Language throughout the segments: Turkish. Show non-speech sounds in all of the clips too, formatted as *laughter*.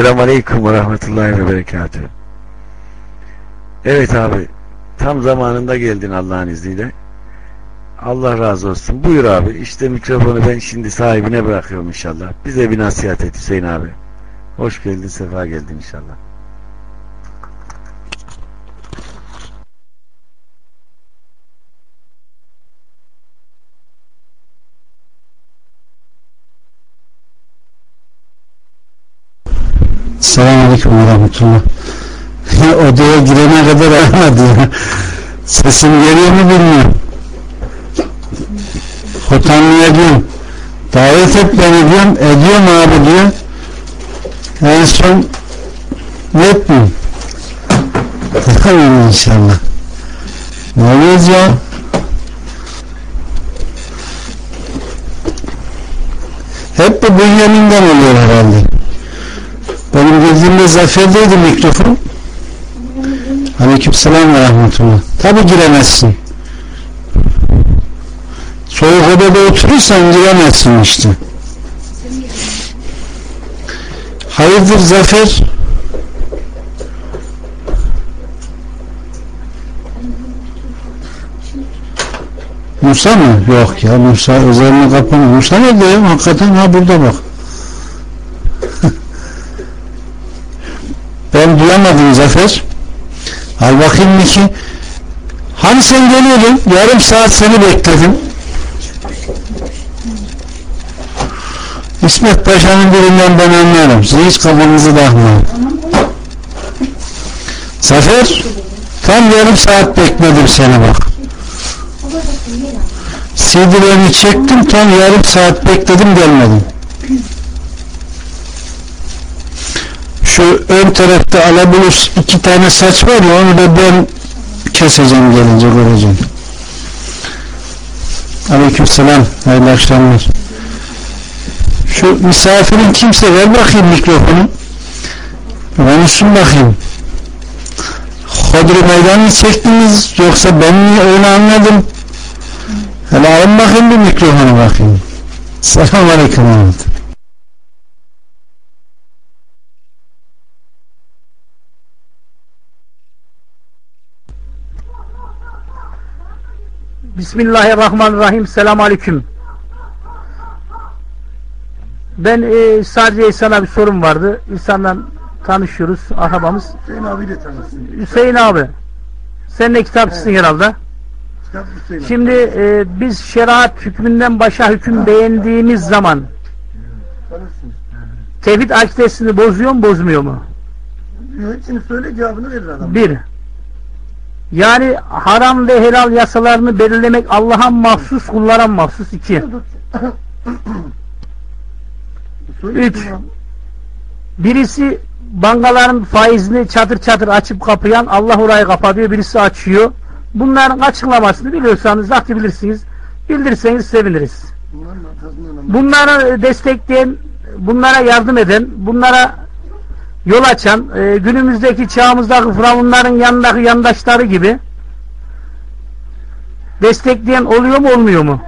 Selamun Aleyküm ve Rahmetullahi ve Berekatuhu. Evet abi, tam zamanında geldin Allah'ın izniyle. Allah razı olsun. Buyur abi, işte mikrofonu ben şimdi sahibine bırakıyorum inşallah. Bize bir nasihat et Hüseyin abi. Hoş geldin, sefa geldin inşallah. Selamun Aleyküm ve Rahmetullah. Ya odaya girene kadar aramadı ya. Sesim geliyor mu bilmiyorum. Hotanlı ediyorum. Davet et beni diyorum. Ediyorum abi diyor. En son ne etmeyeyim? Tamam inşallah. Ne oluyoruz ya? Hep bu Bünyamin'den oluyor herhalde. Benim bildiğimde Zafer'deydi mikrofon. Aleyküm selam ve rahmetullah. Tabi giremezsin. Soğuk odada oturursan giremezsin işte. Hayırdır Zafer? Musa mı? Yok ya Musa özelliğini kapanıyor. Musa nerede? Hakikaten ha burada bak. Ben duyamadım Zafer. Al bakayım Miki. Hani sen geliyordun? Yarım saat seni bekledim. İsmet Paşa'nın birinden ben anlarım. Siz hiç kafanızı takmayın. Zafer tam yarım saat bekledim seni bak. CD'lerini çektim tam yarım saat bekledim gelmedim. Şu ön tarafta alabilir iki tane saç var ya onu da ben keseceğim gelince göreceğim. Aleyküm selam. Hayırlı akşamlar. Şu misafirin kimse ver bakayım mikrofonu. Konuşsun bakayım. Hodri meydan mı çektiniz yoksa ben mi öyle anladım? Hele alın bakayım bir mikrofonu bakayım. Selamun Aleyküm. Bismillahirrahmanirrahim. Selamun Aleyküm. Ben e, sadece sana bir sorum vardı. İnsandan tanışıyoruz. Arabamız. Hüseyin abi de tanısın. Hüseyin abi. Sen de kitapçısın herhalde. Kitap Hüseyin. Şimdi e, biz şeriat hükmünden başa hüküm beğendiğimiz zaman tevhid akidesini bozuyor mu bozmuyor mu? Hepsini söyle cevabını verir adam. Bir. Yani haram ve helal yasalarını belirlemek Allah'a mahsus kullara mahsus. iki. Üç. Birisi bankaların faizini çatır çatır açıp kapayan Allah orayı kapatıyor birisi açıyor. Bunların açıklamasını biliyorsanız zaten bilirsiniz. Bildirseniz seviniriz. Bunları destekleyen, bunlara yardım eden, bunlara yol açan, e, günümüzdeki çağımızdaki firavunların yanındaki yandaşları gibi destekleyen oluyor mu olmuyor mu?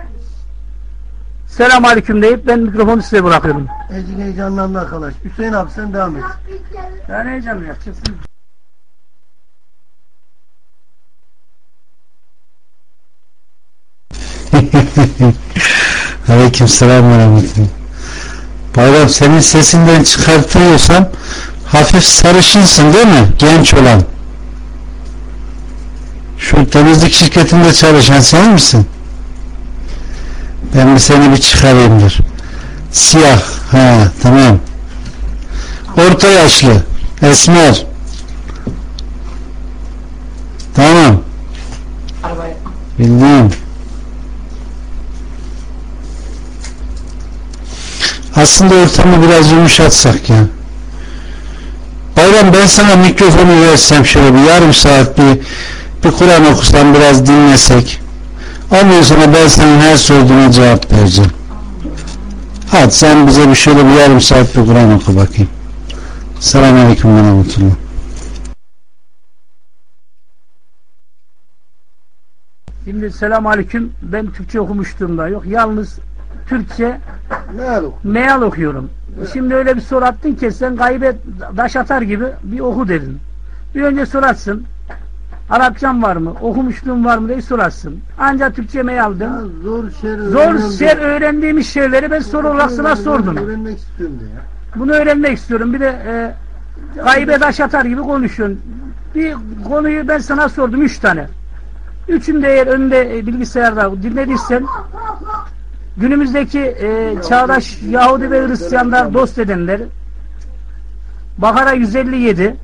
Selam aleyküm deyip ben mikrofonu size bırakıyorum. Ecin heyecanlandı arkadaş. Hüseyin abi sen devam et. Ben heyecanlı yapacaksın. *laughs* Aleyküm selam ve rahmetullah. Bayram senin sesinden çıkartıyorsam hafif sarışınsın değil mi? Genç olan. Şu temizlik şirketinde çalışan sen misin? Ben bir seni bir çıkarayımdır. Siyah. Ha tamam. Orta yaşlı. Esmer. Tamam. Bildiğim. Aslında ortamı biraz yumuşatsak ya. Bayram ben sana mikrofonu versem şöyle bir yarım saat bir, bir Kur'an okusam biraz dinlesek. Ondan sonra ben senin her sorduğuna cevap vereceğim. Hadi sen bize bir şöyle bir yarım saat bir Kur'an oku bakayım. Selamun Aleyküm ve Rahmetullah. Şimdi selam aleyküm. Ben Türkçe okumuştum da yok. Yalnız Türkçe Meal meal okuyorum. Şimdi öyle bir soru attın ki sen gaybe daş atar gibi bir oku dedin. Bir önce sorarsın. Arapçam var mı? Okumuşluğum var mı diye sorarsın. Ancak Türkçe Ya mealdım. zor şer Zor diye. öğrendiğimiz şeyleri ben soru olarak sana sordum. Öğrenmek istiyorum ya. Bunu öğrenmek istiyorum. Bir de e, gaybe daş atar gibi konuşuyorsun. Bir konuyu ben sana sordum. Üç tane. Üçünü de eğer önünde e, bilgisayarda dinlediysen günümüzdeki e, çağdaş Yahudi ve Hristiyanlar dost edenler Bakara 157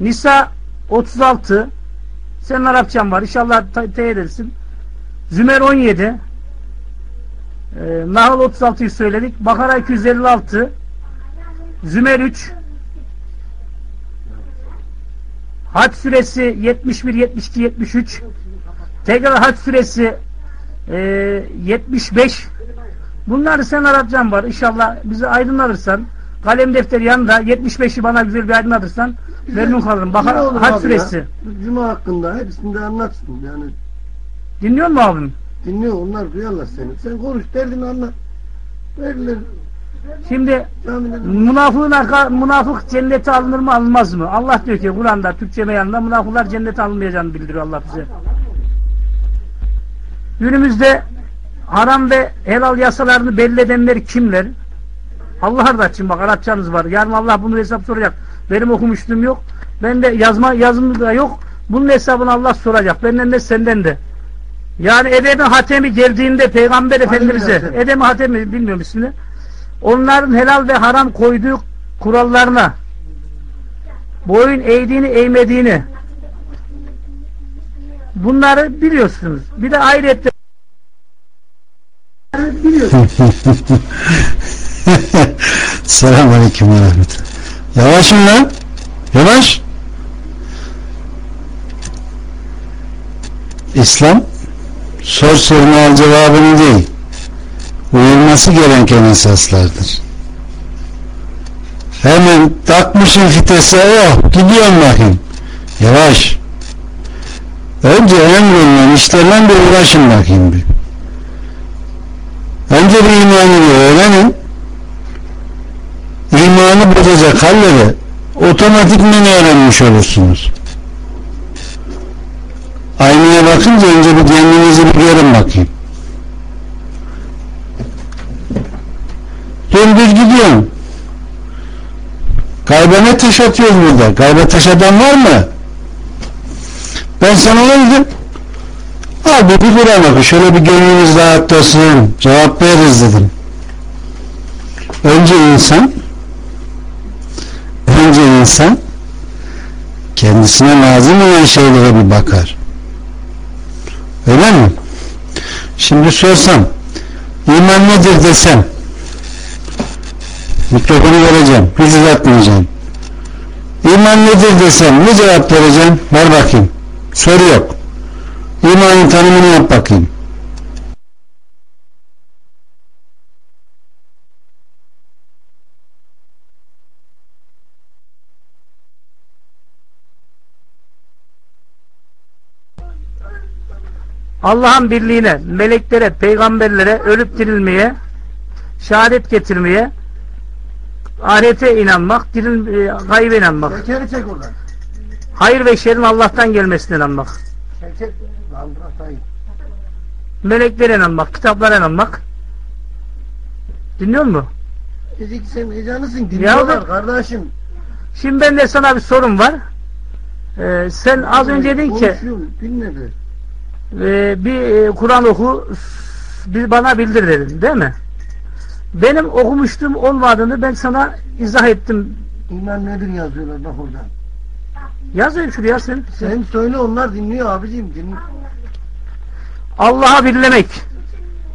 Nisa 36 senin Arapçan var. İnşallah te- teyit edersin. Zümer 17 e, Nahl 36'yı söyledik. Bakara 256 Zümer 3 Haç suresi 71, 72, 73 tekrar Haç suresi e, 75 bunları sen Arapçan var. İnşallah bizi aydınlatırsan kalem defteri yanında 75'i bana güzel bir aydınlatırsan memnun kalırım. Bakar ya? Bu Cuma hakkında hepsini de anlatsın. Yani Dinliyor musun abim? dinliyor onlar duyarlar seni. Sen konuş derdini anlat. Verilir Şimdi münafığın arka, münafık cennete alınır mı alınmaz mı? Allah diyor ki Kur'an'da Türkçe meyanında münafıklar cennete alınmayacağını bildiriyor Allah bize. Günümüzde haram ve helal yasalarını belli edenler kimler? Allah da için bak Arapçanız var. Yarın Allah bunu hesap soracak. Benim okumuşluğum yok. Ben de yazma yazım da yok. Bunun hesabını Allah soracak. Benden de senden de. Yani Edem-i Hatemi geldiğinde Peygamber Efendimiz'e Hatem. Edem-i Hatemi bilmiyorum ismini. Onların helal ve haram koyduğu kurallarına boyun eğdiğini eğmediğini bunları biliyorsunuz. Bir de ayrıca *laughs* Selamun Aleyküm ve Rahmetullah. Yavaşın lan. Yavaş. İslam sor sorunu al cevabını değil uyulması gereken esaslardır. Hemen takmışın fitese oh gidiyorum bakayım. Yavaş. Önce emrolunan işlerle bir uğraşın bakayım bir. Önce bir imanı bir öğrenin. İmanı bozacak halleri otomatikmen öğrenmiş olursunuz. Aynaya bakınca önce bir kendinizi bir görün bakayım. Dümdüz gidiyorsun. Gaybe ne taş atıyoruz burada? Gaybe taş atan var mı? Ben sana ne dedim? Al bir, Kur'an oku. Şöyle bir gönlünüz rahat olsun. Cevap veririz dedim. Önce insan önce insan kendisine lazım olan şeylere bir bakar. Öyle mi? Şimdi sorsam iman nedir desem mikrofonu vereceğim. Hiç uzatmayacağım. İman nedir desem ne cevap vereceğim? Ver bakayım. Soru yok. İmanın tanımını yap bakayım. Allah'ın birliğine, meleklere, peygamberlere, ölüp dirilmeye, şehadet getirmeye, ahirete inanmak, diril, e, gaybe inanmak, Şekeri çek oradan. Hayır ve şerrin Allah'tan gelmesine inanmak, bırak dayı. meleklere inanmak, kitaplara inanmak. Dinliyor musun? Ezik sen heyecanlısın. Dinliyorlar Ya- kardeşim. Şimdi ben de sana bir sorum var. Ee, sen az önce dedin ki Dinledi. e, bir e, Kur'an oku bir bana bildir dedin değil mi? Benim okumuşluğum olmadığını ben sana izah ettim. İman nedir yazıyorlar bak oradan. Yazayım şuraya sen. Sen söyle onlar dinliyor abicim. Din... Allah'a birlemek,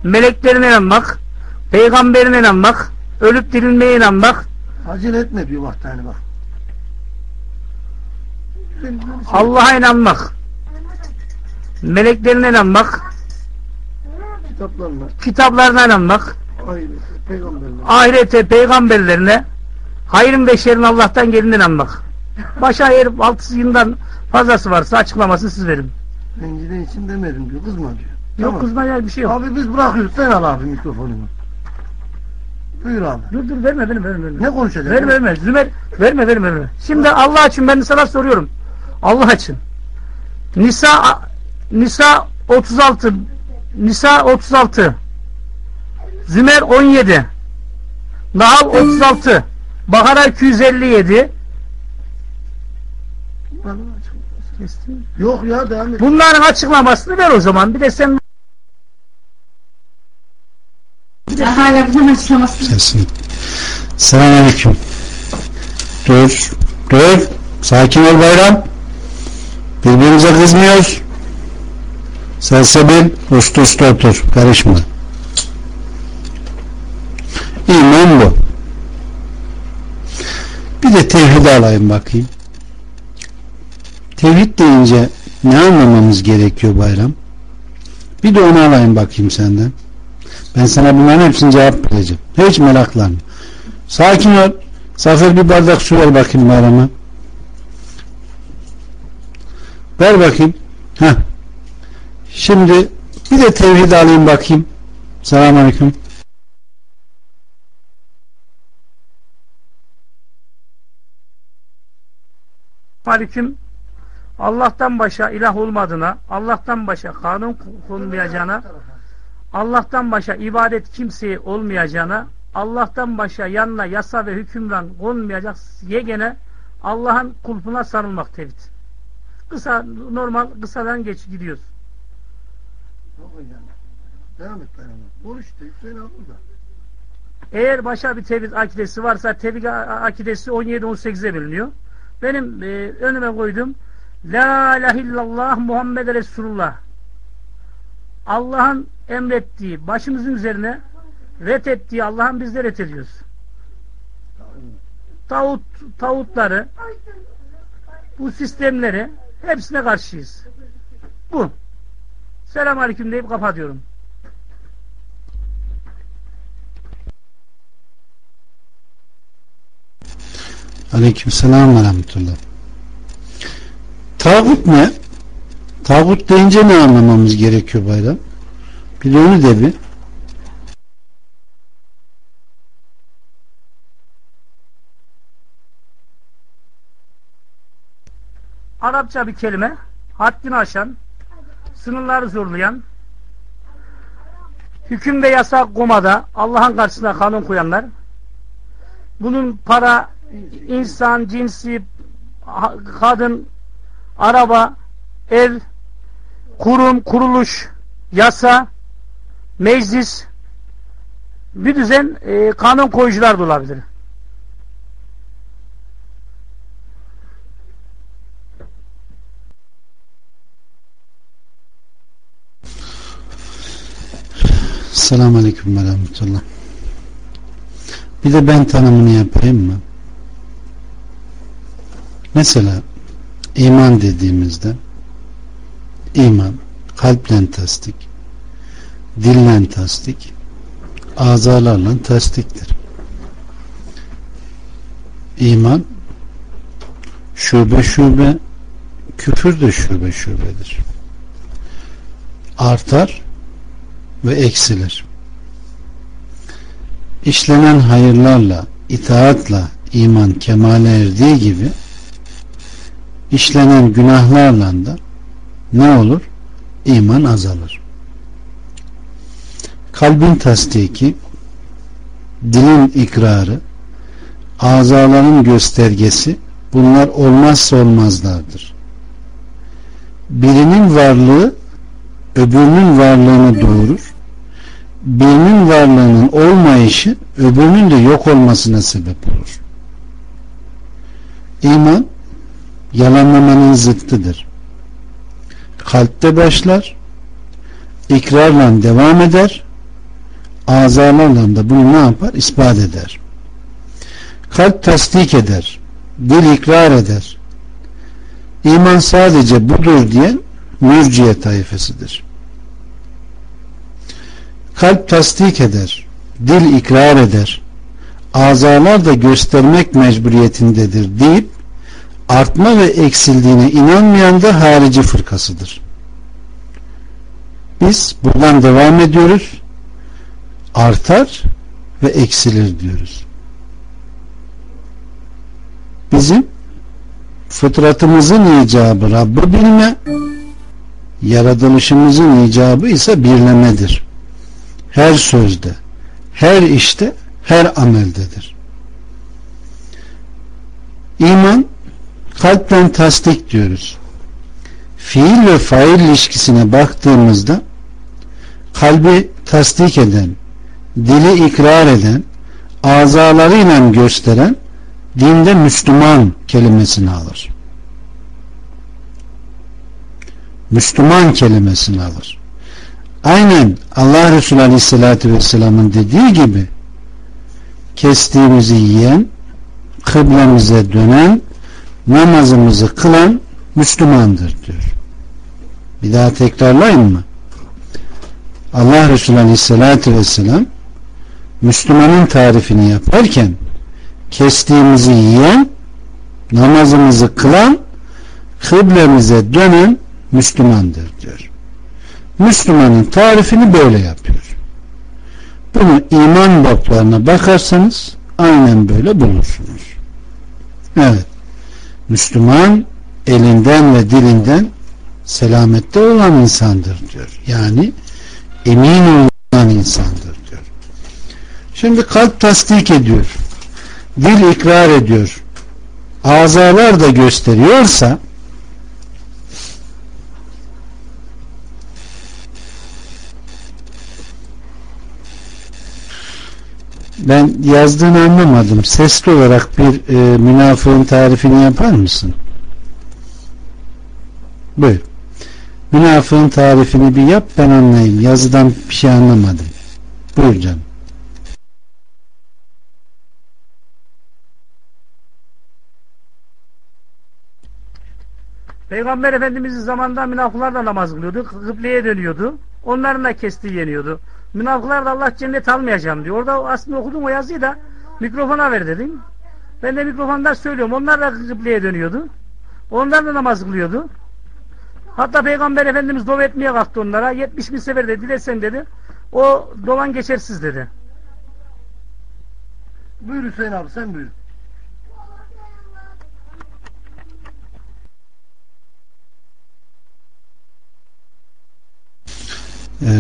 meleklerine inanmak, peygamberine inanmak, ölüp dirilmeye inanmak, Acele etme diyor bak tane bak. Allah'a inanmak, meleklerine inanmak, kitaplarla kitaplarına inanmak, ayrı peygamberler. ahirete, peygamberlerine, hayrın ve şerrin Allah'tan gelin inanmak. Başa eğer altı yıldan fazlası varsa açıklamasını siz verin. Rencide için demedim diyor. Kızma diyor. Yok Tamam. kızmaya bir şey yok. Abi biz bırakıyoruz. Sen al abi mikrofonunu. Buyur abi. Dur dur verme verme verme. verme. Ne konuşacağız? Verme verme. Zümer verme verme verme. Şimdi Allah için ben sana soruyorum. Allah için. Nisa Nisa 36 Nisa 36 Zümer 17 Nahl 36 Bakara 257 Kestim. Yok ya devam et. Bunların açıklamasını ver o zaman. Bir de sen Hala bunun açıklaması. Sesin. Selamünaleyküm. Dur. Dur. Sakin ol bayram. Birbirimize kızmıyoruz. Selsebil usta usta otur. Karışma. İman bu. Bir de tevhid alayım bakayım. Tevhid deyince ne anlamamız gerekiyor bayram? Bir de onu alayım bakayım senden. Ben sana bunların hepsini cevap vereceğim. Hiç meraklanma. Sakin ol. Zafer bir bardak su ver bakayım bayrama. Ver bakayım. Heh. Şimdi bir de tevhid alayım bakayım. Selamun Aleyküm. Aleyküm Allah'tan başa ilah olmadığına, Allah'tan başa kanun konmayacağına, Allah'tan başa ibadet kimseye olmayacağına, Allah'tan başa yanına yasa ve hükümran konmayacak yegene Allah'ın kulpuna sarılmak tevhid. Kısa, normal kısadan geç gidiyoruz. Devam et. Konuş işte. Hüseyin. Eğer başa bir tevhid akidesi varsa tevhid akidesi 17-18'e bölünüyor. Benim e, önüme koydum La ilahe illallah Muhammed Resulullah Allah'ın emrettiği başımızın üzerine ret ettiği Allah'ın biz de ret ediyoruz. Tağut, tağutları bu sistemleri hepsine karşıyız. Bu. Selam aleyküm deyip kapatıyorum. Aleykümselam ve rahmetullah. Tağut ne? Tağut deyince ne anlamamız gerekiyor bayram? Bir de onu de bir. Arapça bir kelime haddini aşan sınırları zorlayan hüküm ve yasak komada Allah'ın karşısına kanun koyanlar bunun para, insan, cinsi, kadın, araba, ev, kurum, kuruluş, yasa, meclis, bir düzen e, kanun koyucular da olabilir. Selamun Aleyküm ve rahmetullah. Bir de ben tanımını yapayım mı? Mesela iman dediğimizde iman kalple tasdik, dille tasdik, azalarla tasdiktir. İman şube şube, küfür de şube şubedir. Artar ve eksilir. İşlenen hayırlarla, itaatla iman kemale erdiği gibi işlenen günahlarla da ne olur? İman azalır. Kalbin tasdiki, dilin ikrarı, azaların göstergesi bunlar olmazsa olmazlardır. Birinin varlığı öbürünün varlığını doğurur. Birinin varlığının olmayışı öbürünün de yok olmasına sebep olur. İman yalanlamanın zıttıdır. Kalpte başlar, ikrarla devam eder, azalarla da bunu ne yapar? İspat eder. Kalp tasdik eder, dil ikrar eder. İman sadece budur diyen mürciye tayfasıdır. Kalp tasdik eder, dil ikrar eder, azalar da göstermek mecburiyetindedir deyip artma ve eksildiğine inanmayan da harici fırkasıdır. Biz buradan devam ediyoruz. Artar ve eksilir diyoruz. Bizim fıtratımızın icabı Rabb'i bilme, yaratılışımızın icabı ise birlemedir. Her sözde, her işte, her ameldedir. İman kalpten tasdik diyoruz. Fiil ve fail ilişkisine baktığımızda kalbi tasdik eden, dili ikrar eden, azalarıyla gösteren dinde Müslüman kelimesini alır. Müslüman kelimesini alır. Aynen Allah Resulü Aleyhisselatü Vesselam'ın dediği gibi kestiğimizi yiyen, kıblemize dönen, namazımızı kılan Müslümandır diyor. Bir daha tekrarlayın mı? Allah Resulü Aleyhisselatü Vesselam Müslümanın tarifini yaparken kestiğimizi yiyen, namazımızı kılan, kıblemize dönen Müslümandır diyor. Müslümanın tarifini böyle yapıyor. Bunu iman bablarına bakarsanız aynen böyle bulursunuz. Evet. Müslüman elinden ve dilinden selamette olan insandır diyor. Yani emin olan insandır diyor. Şimdi kalp tasdik ediyor. Dil ikrar ediyor. Azalar da gösteriyorsa ben yazdığını anlamadım. Sesli olarak bir e, münafığın tarifini yapar mısın? Buyur. Münafığın tarifini bir yap ben anlayayım. Yazıdan bir şey anlamadım. Buyur canım. Peygamber Efendimiz'in zamanında münafıklar da namaz kılıyordu. Kıbleye dönüyordu. Onların da kestiği yeniyordu. Münafıklar da Allah cennet almayacağım diyor. Orada aslında okudum o yazıyı da mikrofona ver dedim. Ben de mikrofonda söylüyorum. Onlar da kıbleye dönüyordu. Onlar da namaz kılıyordu. Hatta Peygamber Efendimiz dua etmeye kalktı onlara. 70 bin sefer de dilesen dedi. O dolan geçersiz dedi. Buyur Hüseyin abi sen buyur.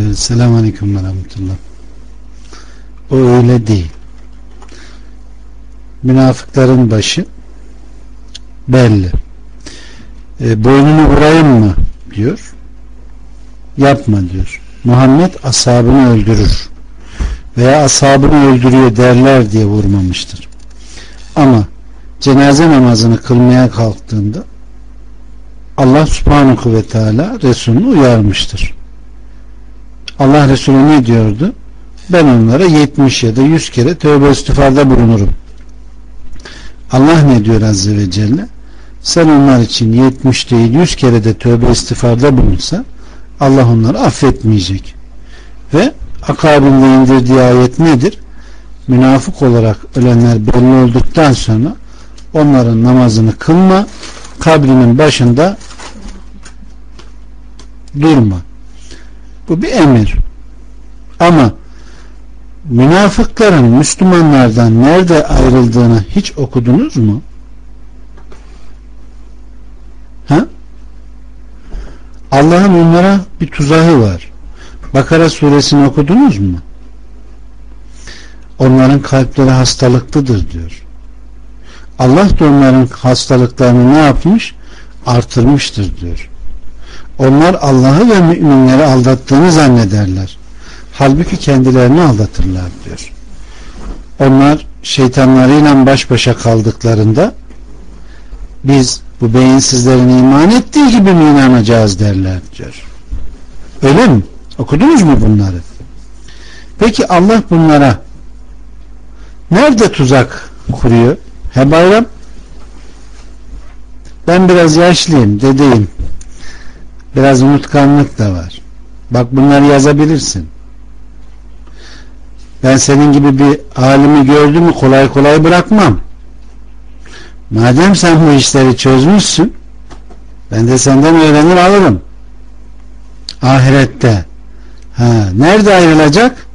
Ee, Selamun Aleyküm ve Rahmetullah. O öyle değil. Münafıkların başı belli. E, boynunu vurayım mı diyor. Yapma diyor. Muhammed ashabını öldürür. Veya ashabını öldürüyor derler diye vurmamıştır. Ama cenaze namazını kılmaya kalktığında Allah subhanahu ve teala Resulünü uyarmıştır. Allah Resulü ne diyordu? Ben onlara 70 ya da 100 kere tövbe istiğfarda bulunurum. Allah ne diyor Azze ve Celle? Sen onlar için 70 değil 100 kere de tövbe istiğfarda bulunsa Allah onları affetmeyecek. Ve akabinde indirdiği ayet nedir? Münafık olarak ölenler belli olduktan sonra onların namazını kılma kabrinin başında durma. Bu bir emir. Ama münafıkların Müslümanlardan nerede ayrıldığını hiç okudunuz mu? Ha? Allah'ın onlara bir tuzağı var. Bakara suresini okudunuz mu? Onların kalpleri hastalıklıdır diyor. Allah da onların hastalıklarını ne yapmış? Artırmıştır diyor. Onlar Allah'ı ve müminleri aldattığını zannederler. Halbuki kendilerini aldatırlar diyor. Onlar şeytanlarıyla baş başa kaldıklarında biz bu beyinsizlerin iman ettiği gibi mi inanacağız derler diyor. Öyle mi? Okudunuz mu bunları? Peki Allah bunlara nerede tuzak kuruyor? He bayram ben biraz yaşlıyım dedeyim biraz unutkanlık da var. Bak bunları yazabilirsin. Ben senin gibi bir alimi gördüm kolay kolay bırakmam. Madem sen bu işleri çözmüşsün ben de senden öğrenir alırım. Ahirette. Ha, nerede ayrılacak?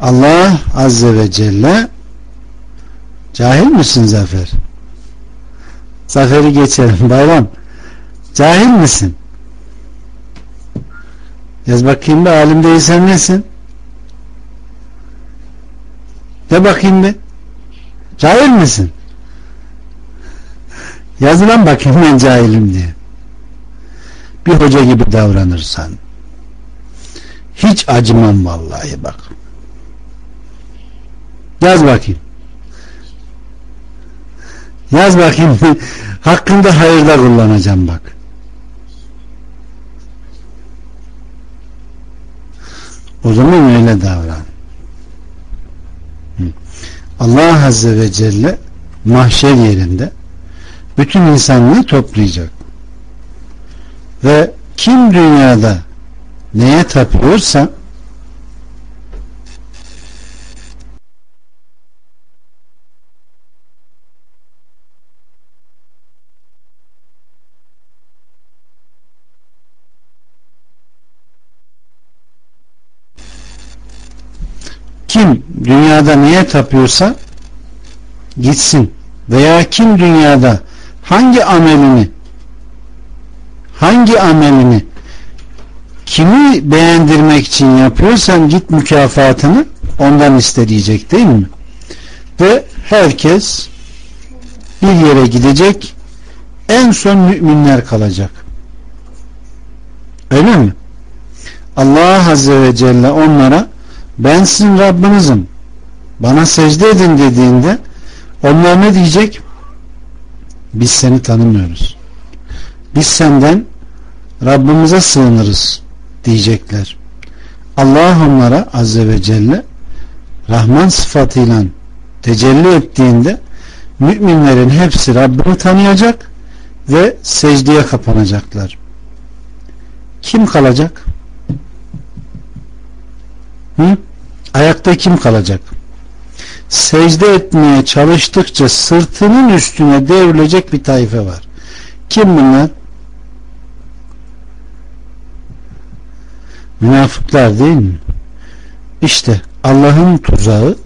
Allah Azze ve Celle cahil misin Zafer? Zafer'i geçelim. Bayram cahil misin? Yaz bakayım bir alim değilsen nesin? De bakayım bir. Cahil misin? Yazılan bakayım ben cahilim diye. Bir hoca gibi davranırsan hiç acımam vallahi bak. Yaz bakayım. Yaz bakayım. *laughs* Hakkında hayırda kullanacağım bak. O zaman öyle davran. Allah Azze ve Celle mahşer yerinde bütün insanlığı toplayacak. Ve kim dünyada neye tapıyorsa kim dünyada neye tapıyorsa gitsin veya kim dünyada hangi amelini hangi amelini kimi beğendirmek için yapıyorsan git mükafatını ondan isteyecek değil mi? Ve herkes bir yere gidecek en son müminler kalacak. Öyle mi? Allah Azze ve Celle onlara ben sizin Rabbinizim bana secde edin dediğinde onlar ne diyecek? Biz seni tanımıyoruz. Biz senden Rabbimize sığınırız diyecekler. Allah onlara Azze ve Celle Rahman sıfatıyla tecelli ettiğinde müminlerin hepsi Rabbini tanıyacak ve secdeye kapanacaklar. Kim kalacak? Hı? Ayakta kim kalacak? Secde etmeye çalıştıkça sırtının üstüne devrilecek bir taife var. Kim bunlar? Münafıklar değil mi? İşte Allah'ın tuzağı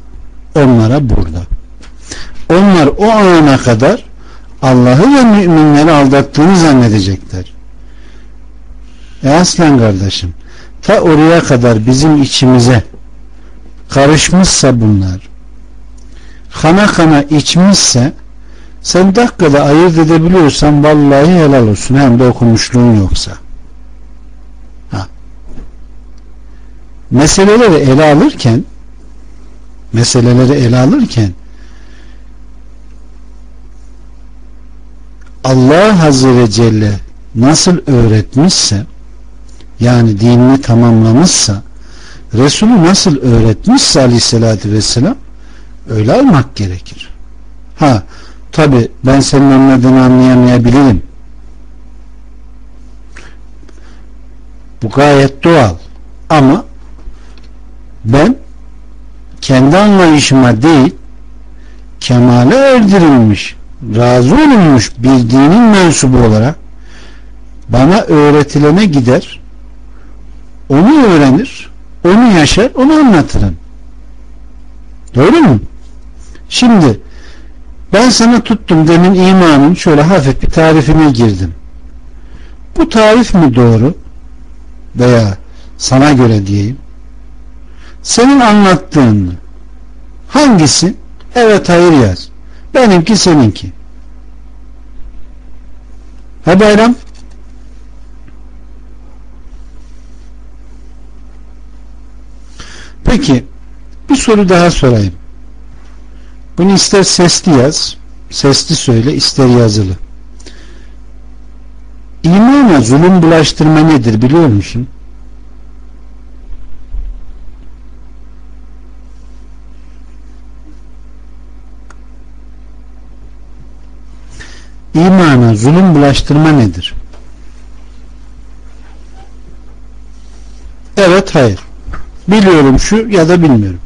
onlara burada. Onlar o ana kadar Allah'ı ve müminleri aldattığını zannedecekler. E aslan kardeşim ta oraya kadar bizim içimize karışmışsa bunlar kana kana içmişse sen dakikada ayırt edebiliyorsan vallahi helal olsun hem de okumuşluğun yoksa ha. meseleleri ele alırken meseleleri ele alırken Allah Azze ve Celle nasıl öğretmişse yani dinini tamamlamışsa Resulü nasıl öğretmişse aleyhissalatü vesselam öyle almak gerekir. Ha tabi ben senin anladığını anlayamayabilirim. Bu gayet doğal. Ama ben kendi anlayışıma değil kemale erdirilmiş razı olunmuş bir dinin mensubu olarak bana öğretilene gider onu öğrenir onu yaşar onu anlatırım. Doğru mu? şimdi ben sana tuttum demin imanın şöyle hafif bir tarifine girdim. Bu tarif mi doğru? Veya sana göre diyeyim. Senin anlattığın hangisi? Evet hayır yaz. Benimki seninki. Ha bayram Peki bir soru daha sorayım. Bunu ister sesli yaz, sesli söyle, ister yazılı. İmana zulüm bulaştırma nedir biliyor musun? İmana zulüm bulaştırma nedir? Evet, hayır biliyorum şu ya da bilmiyorum.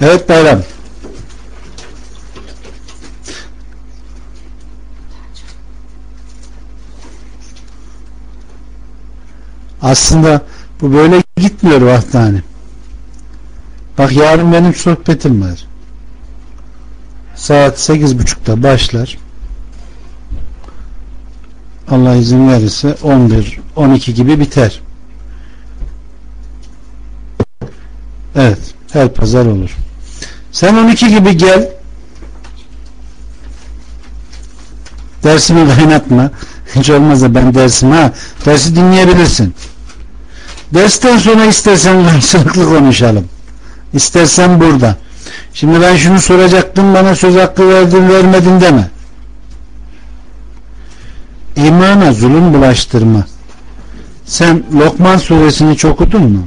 Evet Bayram. Aslında bu böyle gitmiyor vahdani. Bak yarın benim sohbetim var. Saat sekiz buçukta başlar. Allah izin verirse 11, 12 gibi biter. Evet, her pazar olur. Sen 12 gibi gel. Dersimi kaynatma. *laughs* Hiç olmazsa ben dersim ha. Dersi dinleyebilirsin. Dersten sonra istersen *laughs* karşılıklı konuşalım. İstersen burada. Şimdi ben şunu soracaktım bana söz hakkı verdin vermedin deme. İmana zulüm bulaştırma. Sen Lokman suresini çok okudun mu?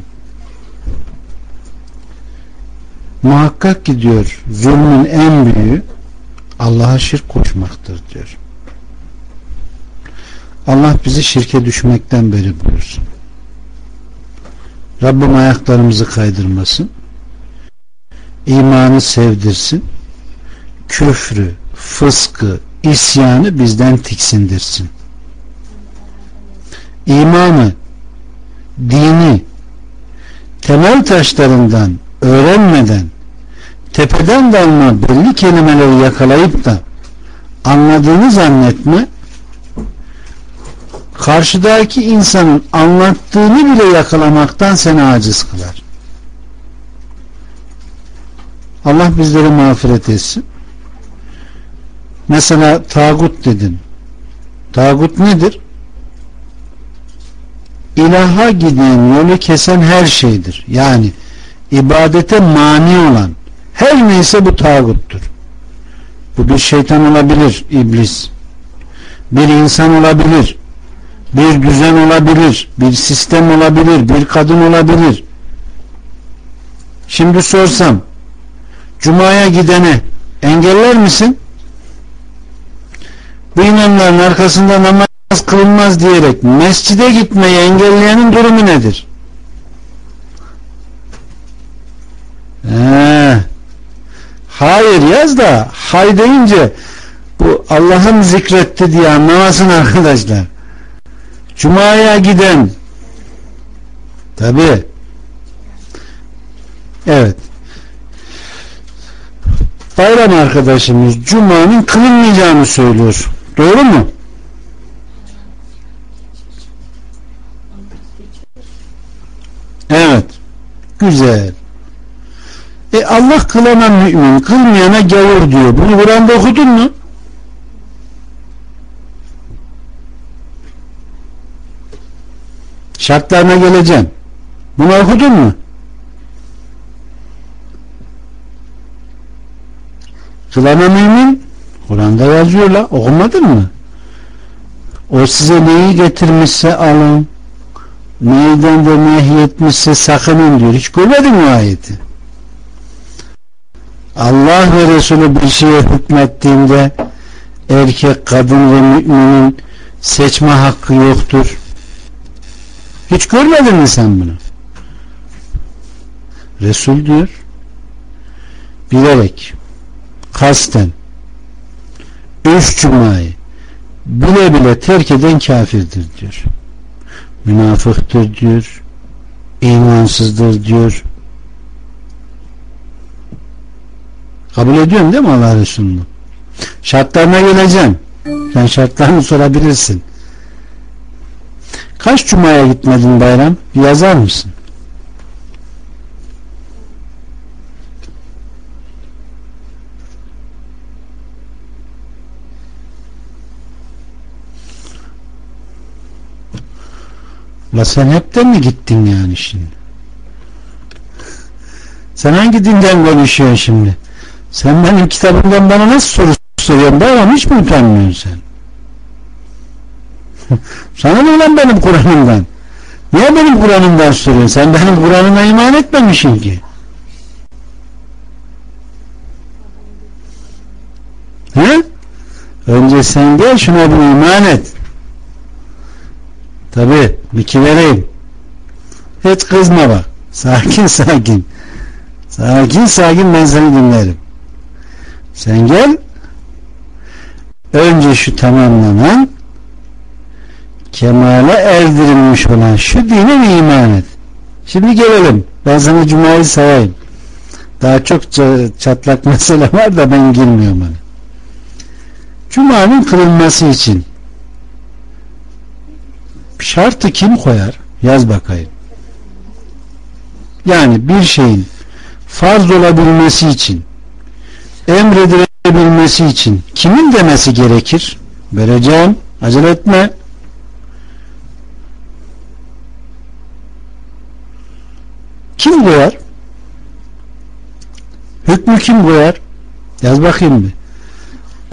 Muhakkak ki diyor zulmün en büyüğü Allah'a şirk koşmaktır diyor. Allah bizi şirke düşmekten beri buyursun. Rabbim ayaklarımızı kaydırmasın. İmanı sevdirsin. Küfrü, fıskı, isyanı bizden tiksindirsin. İmanı, dini, temel taşlarından öğrenmeden tepeden dalma belli kelimeleri yakalayıp da anladığını zannetme karşıdaki insanın anlattığını bile yakalamaktan seni aciz kılar. Allah bizleri mağfiret etsin. Mesela tağut dedin. Tağut nedir? İlaha giden yolu kesen her şeydir. Yani ibadete mani olan her neyse bu tağuttur. Bu bir şeytan olabilir, iblis. Bir insan olabilir. Bir düzen olabilir. Bir sistem olabilir. Bir kadın olabilir. Şimdi sorsam Cuma'ya gidene engeller misin? Bu imamların arkasında namaz kılınmaz diyerek mescide gitmeyi engelleyenin durumu nedir? Ee, hayır yaz da hay deyince bu Allah'ın zikretti diye anlamasın arkadaşlar. Cuma'ya giden tabi evet bayram arkadaşımız Cuma'nın kılınmayacağını söylüyor. Doğru mu? Evet. Güzel. E Allah kılana mümin, kılmayana gavur diyor. Bunu Kur'an'da okudun mu? Şartlarına geleceğim. Bunu okudun mu? Kılana mümin Kur'an'da yazıyorlar. Okumadın mı? O size neyi getirmişse alın. Neyden de nehyetmişse sakının diyor. Hiç görmedin mi ayeti? Allah ve Resulü bir şeye hükmettiğinde erkek, kadın ve müminin seçme hakkı yoktur. Hiç görmedin mi sen bunu? Resul diyor bilerek kasten üç cumayı bile bile terk eden kafirdir diyor. Münafıktır diyor. imansızdır diyor. Kabul ediyorum değil mi Allah Resulü'nü? Şartlarına geleceğim. Sen şartlarını sorabilirsin. Kaç cumaya gitmedin bayram? yazar mısın? La sen hepten mi gittin yani şimdi? Sen hangi dinden konuşuyorsun şimdi? Sen benim kitabımdan bana nasıl soru soruyorsun? Bayram hiç mi utanmıyorsun sen? *laughs* Sana ne lan benim Kur'an'ımdan? Niye benim Kur'an'ımdan soruyorsun? Sen benim Kur'an'ıma iman etmemişsin ki. He? Önce sen gel şuna bir iman et. Tabi bir vereyim. Hiç kızma bak. Sakin *laughs* sakin. Sakin sakin ben seni dinlerim. Sen gel. Önce şu tamamlanan kemale erdirilmiş olan şu dine iman et. Şimdi gelelim. Ben sana Cuma'yı sayayım. Daha çok çatlak *laughs* mesele var da ben girmiyorum. Cuma'nın kılınması için şartı kim koyar? Yaz bakayım. Yani bir şeyin farz olabilmesi için emredilebilmesi için kimin demesi gerekir? Vereceğim. Acele etme. Kim koyar? Hükmü kim koyar? Yaz bakayım bir.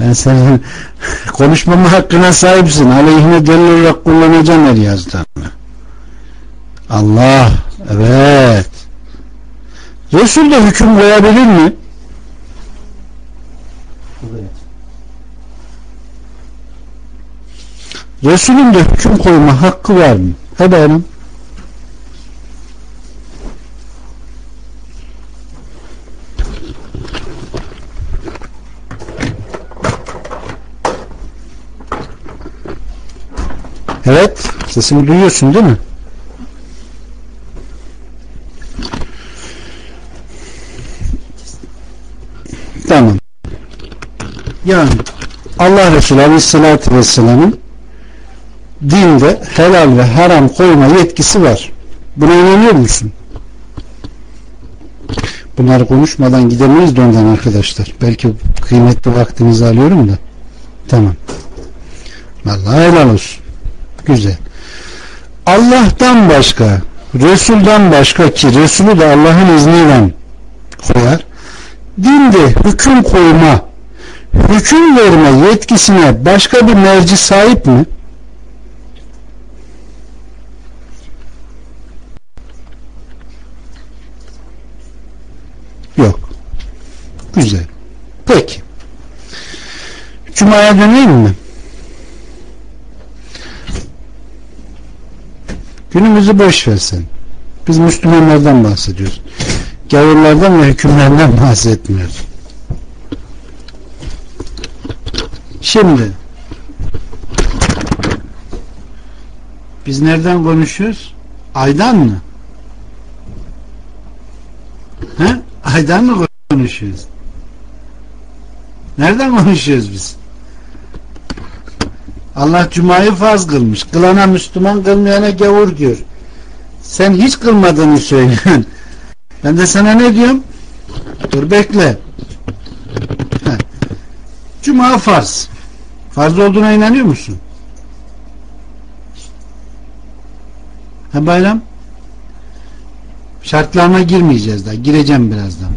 Ben senin *laughs* konuşmama hakkına sahipsin. Aleyhine delil olarak kullanacağım her yazdığını. Allah. Evet. Resul de hüküm koyabilir mi? Resulün de hüküm koyma hakkı var mı? He. Evet. Sesimi duyuyorsun değil mi? Tamam. Yani Allah Resulü Aleyhisselatü Vesselam'ın dinde helal ve haram koyma yetkisi var. Buna inanıyor musun? Bunları konuşmadan gidemeyiz de arkadaşlar. Belki kıymetli vaktinizi alıyorum da. Tamam. Vallahi helal olsun. Güzel. Allah'tan başka, Resul'dan başka ki Resulü de Allah'ın izniyle koyar. Dinde hüküm koyma, hüküm verme yetkisine başka bir merci sahip mi? Yok. Güzel. Peki. Cuma'ya döneyim mi? Günümüzü boş versen. Biz Müslümanlardan bahsediyoruz. Gavurlardan ve hükümlerden *laughs* bahsetmiyoruz. Şimdi biz nereden konuşuyoruz? Aydan mı? He? Aydan mı konuşuyoruz? Nereden konuşuyoruz biz? Allah Cuma'yı farz kılmış. Kılana Müslüman kılmayana gavur diyor. Sen hiç kılmadığını söylüyorsun. *laughs* Ben de sana ne diyorum? Dur bekle. Heh. Cuma farz. Farz olduğuna inanıyor musun? Ha bayram? Şartlarına girmeyeceğiz daha. Gireceğim birazdan.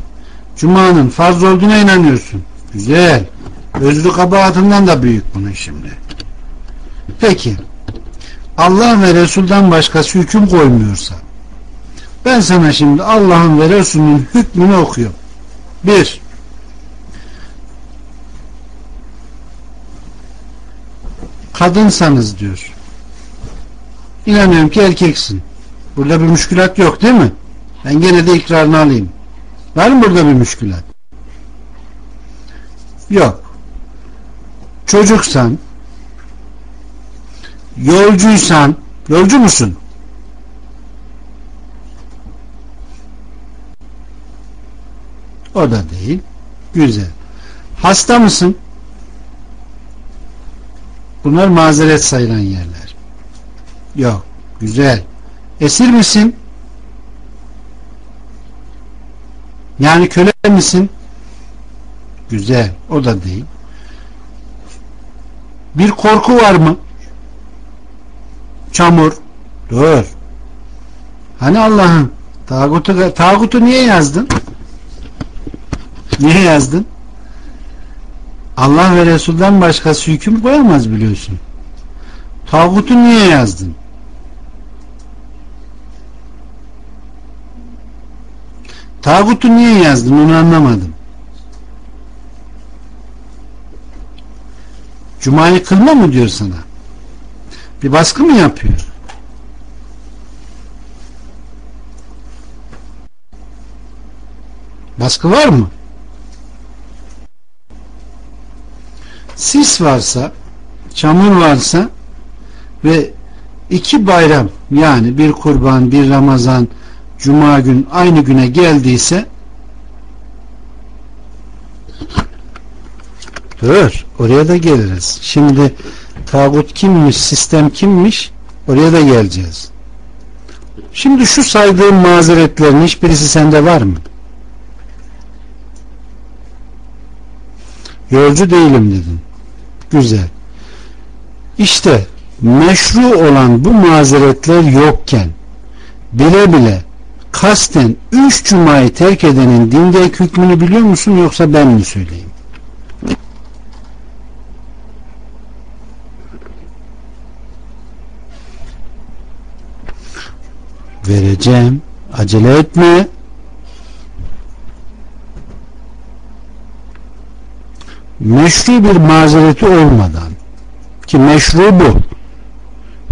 Cuma'nın farz olduğuna inanıyorsun. Güzel. Özlü kabahatından da büyük bunun şimdi. Peki Allah ve Resul'den başkası hüküm koymuyorsa ben sana şimdi Allah'ın ve Resul'ün hükmünü okuyorum. Bir kadınsanız diyor. İnanıyorum ki erkeksin. Burada bir müşkülat yok değil mi? Ben gene de ikrarını alayım. Var mı burada bir müşkülat? Yok. Çocuksan yolcuysan yolcu musun? O da değil. Güzel. Hasta mısın? Bunlar mazeret sayılan yerler. Yok. Güzel. Esir misin? Yani köle misin? Güzel. O da değil. Bir korku var mı? Çamur. Dur. Hani Allah'ın tağutu, tağutu niye yazdın? Niye yazdın? Allah ve Resul'den başkası hüküm koyamaz biliyorsun. Tağutu niye yazdın? Tağutu niye yazdın onu anlamadım. Cuma'yı kılma mı diyor sana? Bir baskı mı yapıyor? Baskı var mı? Sis varsa, çamur varsa ve iki bayram yani bir kurban, bir Ramazan, Cuma gün aynı güne geldiyse dur oraya da geliriz. Şimdi tağut kimmiş, sistem kimmiş oraya da geleceğiz. Şimdi şu saydığım mazeretlerin hiçbirisi sende var mı? Yolcu değilim dedin. Güzel. İşte meşru olan bu mazeretler yokken bile bile kasten üç cumayı terk edenin dinde hükmünü biliyor musun yoksa ben mi söyleyeyim? Vereceğim. Acele etme. Meşru bir mazereti olmadan ki meşru bu.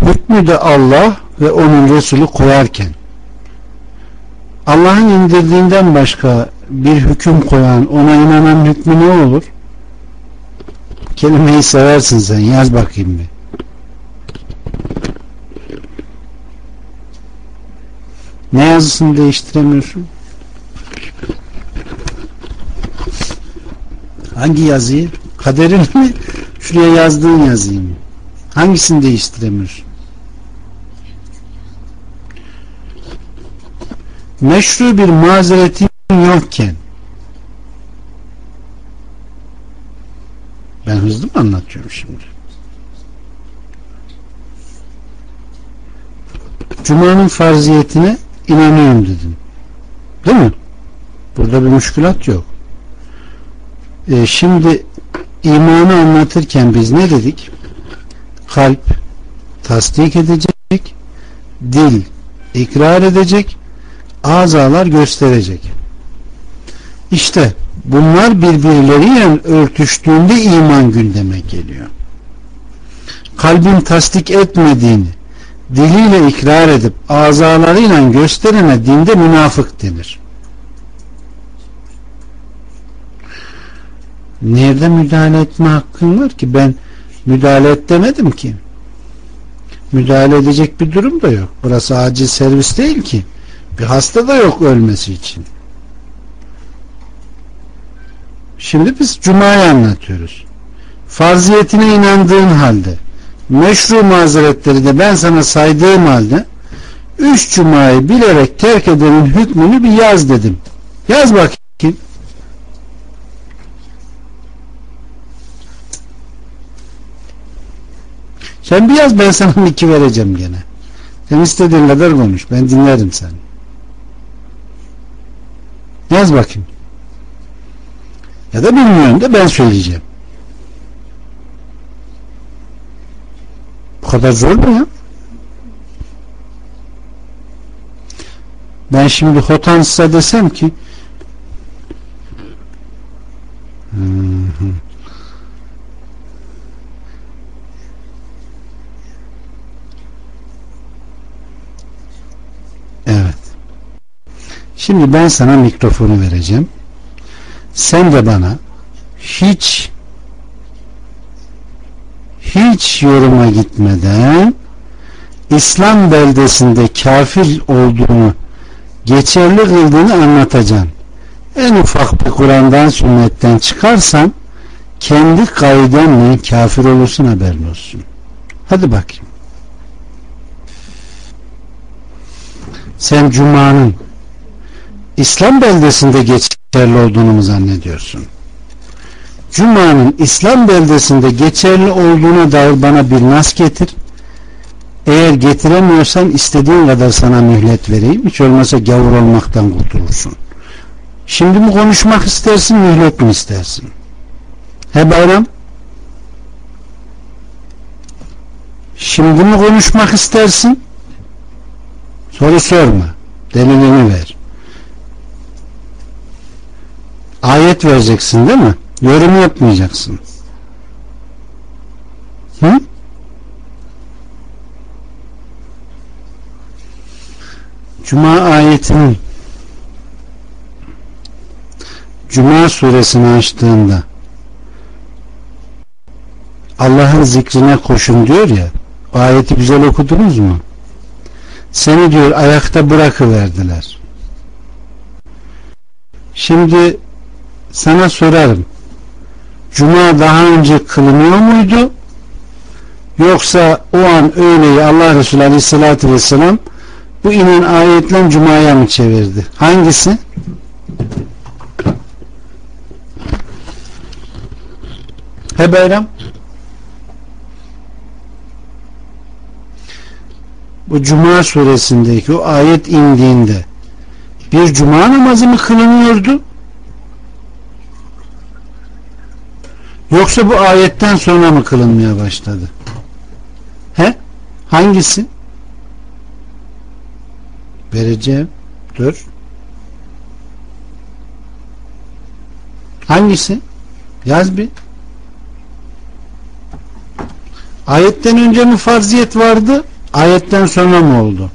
Hükmü de Allah ve onun Resulü koyarken Allah'ın indirdiğinden başka bir hüküm koyan, ona inanan hükmü ne olur? Kelimeyi seversin sen. Yaz bakayım bir. Ne yazısını değiştiremiyorsun? Hangi yazıyı? Kaderin mi? Şuraya yazdığın yazıyı mı? Hangisini değiştiremiyorsun? Meşru bir mazeretin yokken ben hızlı mı anlatıyorum şimdi? Cuma'nın farziyetine inanıyorum dedim. Değil mi? Burada bir müşkülat yok. Ee, şimdi imanı anlatırken biz ne dedik? Kalp tasdik edecek, dil ikrar edecek, azalar gösterecek. İşte bunlar birbirleriyle örtüştüğünde iman gündeme geliyor. Kalbin tasdik etmediğini diliyle ikrar edip azalarıyla gösterene dinde münafık denir. Nerede müdahale etme hakkın var ki? Ben müdahale et demedim ki. Müdahale edecek bir durum da yok. Burası acil servis değil ki. Bir hasta da yok ölmesi için. Şimdi biz Cuma'yı anlatıyoruz. Farziyetine inandığın halde meşru mazeretleri de ben sana saydığım halde üç cumayı bilerek terk edenin hükmünü bir yaz dedim. Yaz bakayım. Sen bir yaz ben sana iki vereceğim gene. Sen istediğin kadar konuş. Ben dinlerim seni. Yaz bakayım. Ya da bilmiyorum da ben söyleyeceğim. Kadar zor mu ya? Ben şimdi Hotans'a desem ki. Evet. Şimdi ben sana mikrofonu vereceğim. Sen de bana hiç hiç yoruma gitmeden İslam beldesinde kafir olduğunu geçerli kıldığını anlatacaksın. En ufak bir Kur'an'dan sünnetten çıkarsan kendi kaidenle kafir olursun haberin olsun. Hadi bakayım. Sen Cuma'nın İslam beldesinde geçerli olduğunu mu zannediyorsun? Cuma'nın İslam beldesinde geçerli olduğuna dair bana bir nas getir. Eğer getiremiyorsan istediğin kadar sana mühlet vereyim. Hiç olmasa gavur olmaktan kurtulursun. Şimdi mi konuşmak istersin, mühlet mi istersin? He bayram? Şimdi mi konuşmak istersin? Soru sorma. Delilini ver. Ayet vereceksin değil mi? Yorum yapmayacaksın. Hı? Cuma ayetinin Cuma suresini açtığında Allah'ın zikrine koşun diyor ya ayeti güzel okudunuz mu? Seni diyor ayakta bırakıverdiler. Şimdi sana sorarım. Cuma daha önce kılınıyor muydu? Yoksa o an öğleyi Allah Resulü Aleyhisselatü Vesselam bu inen ayetle Cuma'ya mı çevirdi? Hangisi? He bayram? Bu Cuma suresindeki o ayet indiğinde bir Cuma namazı mı kılınıyordu? Yoksa bu ayetten sonra mı kılınmaya başladı? He? Hangisi? Vereceğim. Dur. Hangisi? Yaz bir. Ayetten önce mi farziyet vardı? Ayetten sonra mı oldu?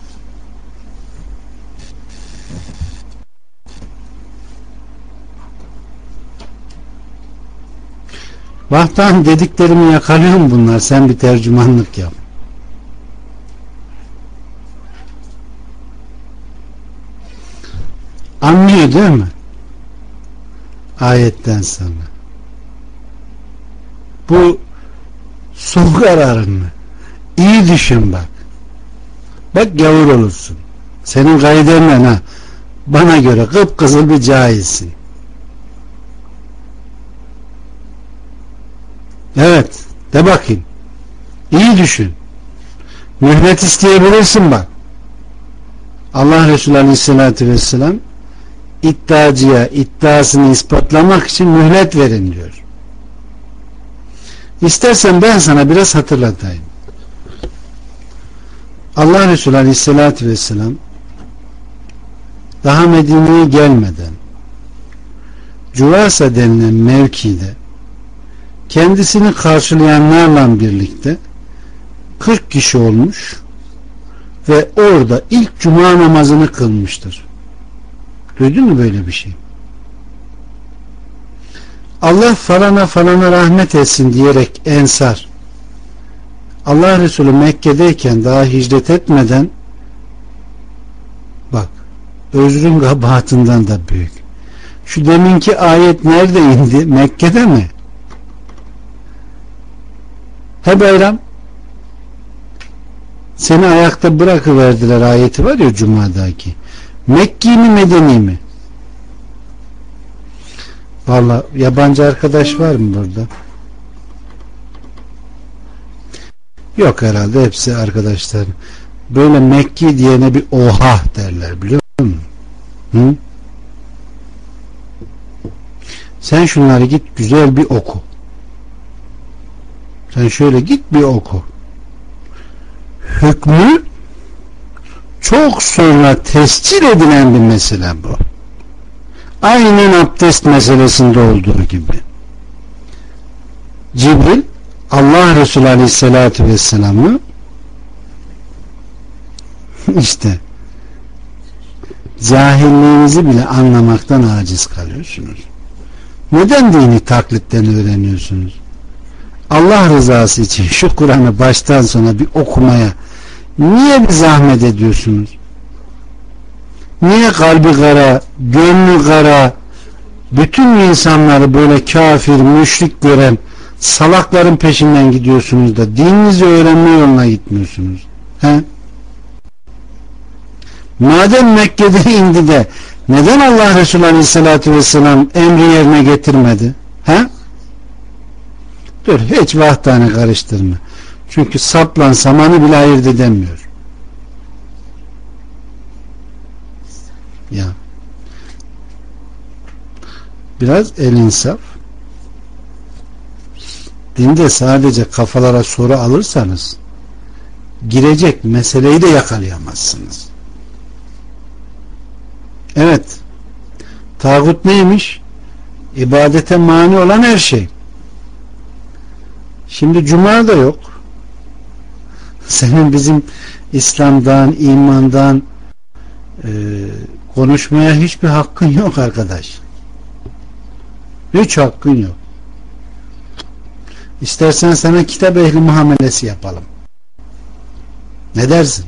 Vahtan dediklerimi yakalıyor mu bunlar? Sen bir tercümanlık yap. Anlıyor değil mi? Ayetten sonra. Bu son kararın mı? İyi düşün bak. Bak gavur olursun. Senin kaidenle ha. Bana göre kıpkızıl bir cahilsin. Evet. De bakayım. İyi düşün. Mühlet isteyebilirsin bak. Allah Resulü Aleyhisselatü Vesselam iddiacıya iddiasını ispatlamak için mühlet verin diyor. İstersen ben sana biraz hatırlatayım. Allah Resulü Aleyhisselatü Vesselam daha Medine'ye gelmeden Cuvasa denilen mevkide kendisini karşılayanlarla birlikte 40 kişi olmuş ve orada ilk cuma namazını kılmıştır. Duydun mu böyle bir şey? Allah falana falana rahmet etsin diyerek ensar Allah Resulü Mekke'deyken daha hicret etmeden bak özrün kabahatından da büyük. Şu deminki ayet nerede indi? Mekke'de mi? He bayram seni ayakta bırakıverdiler ayeti var ya Cuma'daki. Mekki mi Medeni mi? Valla yabancı arkadaş var mı burada? Yok herhalde hepsi arkadaşlar. Böyle Mekki diyene bir oha derler biliyor musun? Hı? Sen şunları git güzel bir oku. Sen şöyle git bir oku. Hükmü çok sonra tescil edilen bir mesele bu. Aynen abdest meselesinde olduğu gibi. Cibril Allah Resulü Aleyhisselatü Vesselam'ı *laughs* işte cahilliğinizi bile anlamaktan aciz kalıyorsunuz. Neden dini taklitten öğreniyorsunuz? Allah rızası için şu Kur'an'ı baştan sona bir okumaya niye bir zahmet ediyorsunuz? Niye kalbi kara, gönlü kara, bütün insanları böyle kafir, müşrik gören salakların peşinden gidiyorsunuz da dininizi öğrenme yoluna gitmiyorsunuz. He? Madem Mekke'de *laughs* indi de neden Allah Resulü Aleyhisselatü Vesselam emri yerine getirmedi? He? Dur hiç vahtane karıştırma. Çünkü saplan samanı bile ayırt edemiyor. Ya. Biraz el insaf. Dinde sadece kafalara soru alırsanız girecek meseleyi de yakalayamazsınız. Evet. Tağut neymiş? İbadete mani olan her şey. Şimdi cuma da yok. Senin bizim İslam'dan, imandan e, konuşmaya hiçbir hakkın yok arkadaş. Hiç hakkın yok. İstersen sana kitap ehli muamelesi yapalım. Ne dersin?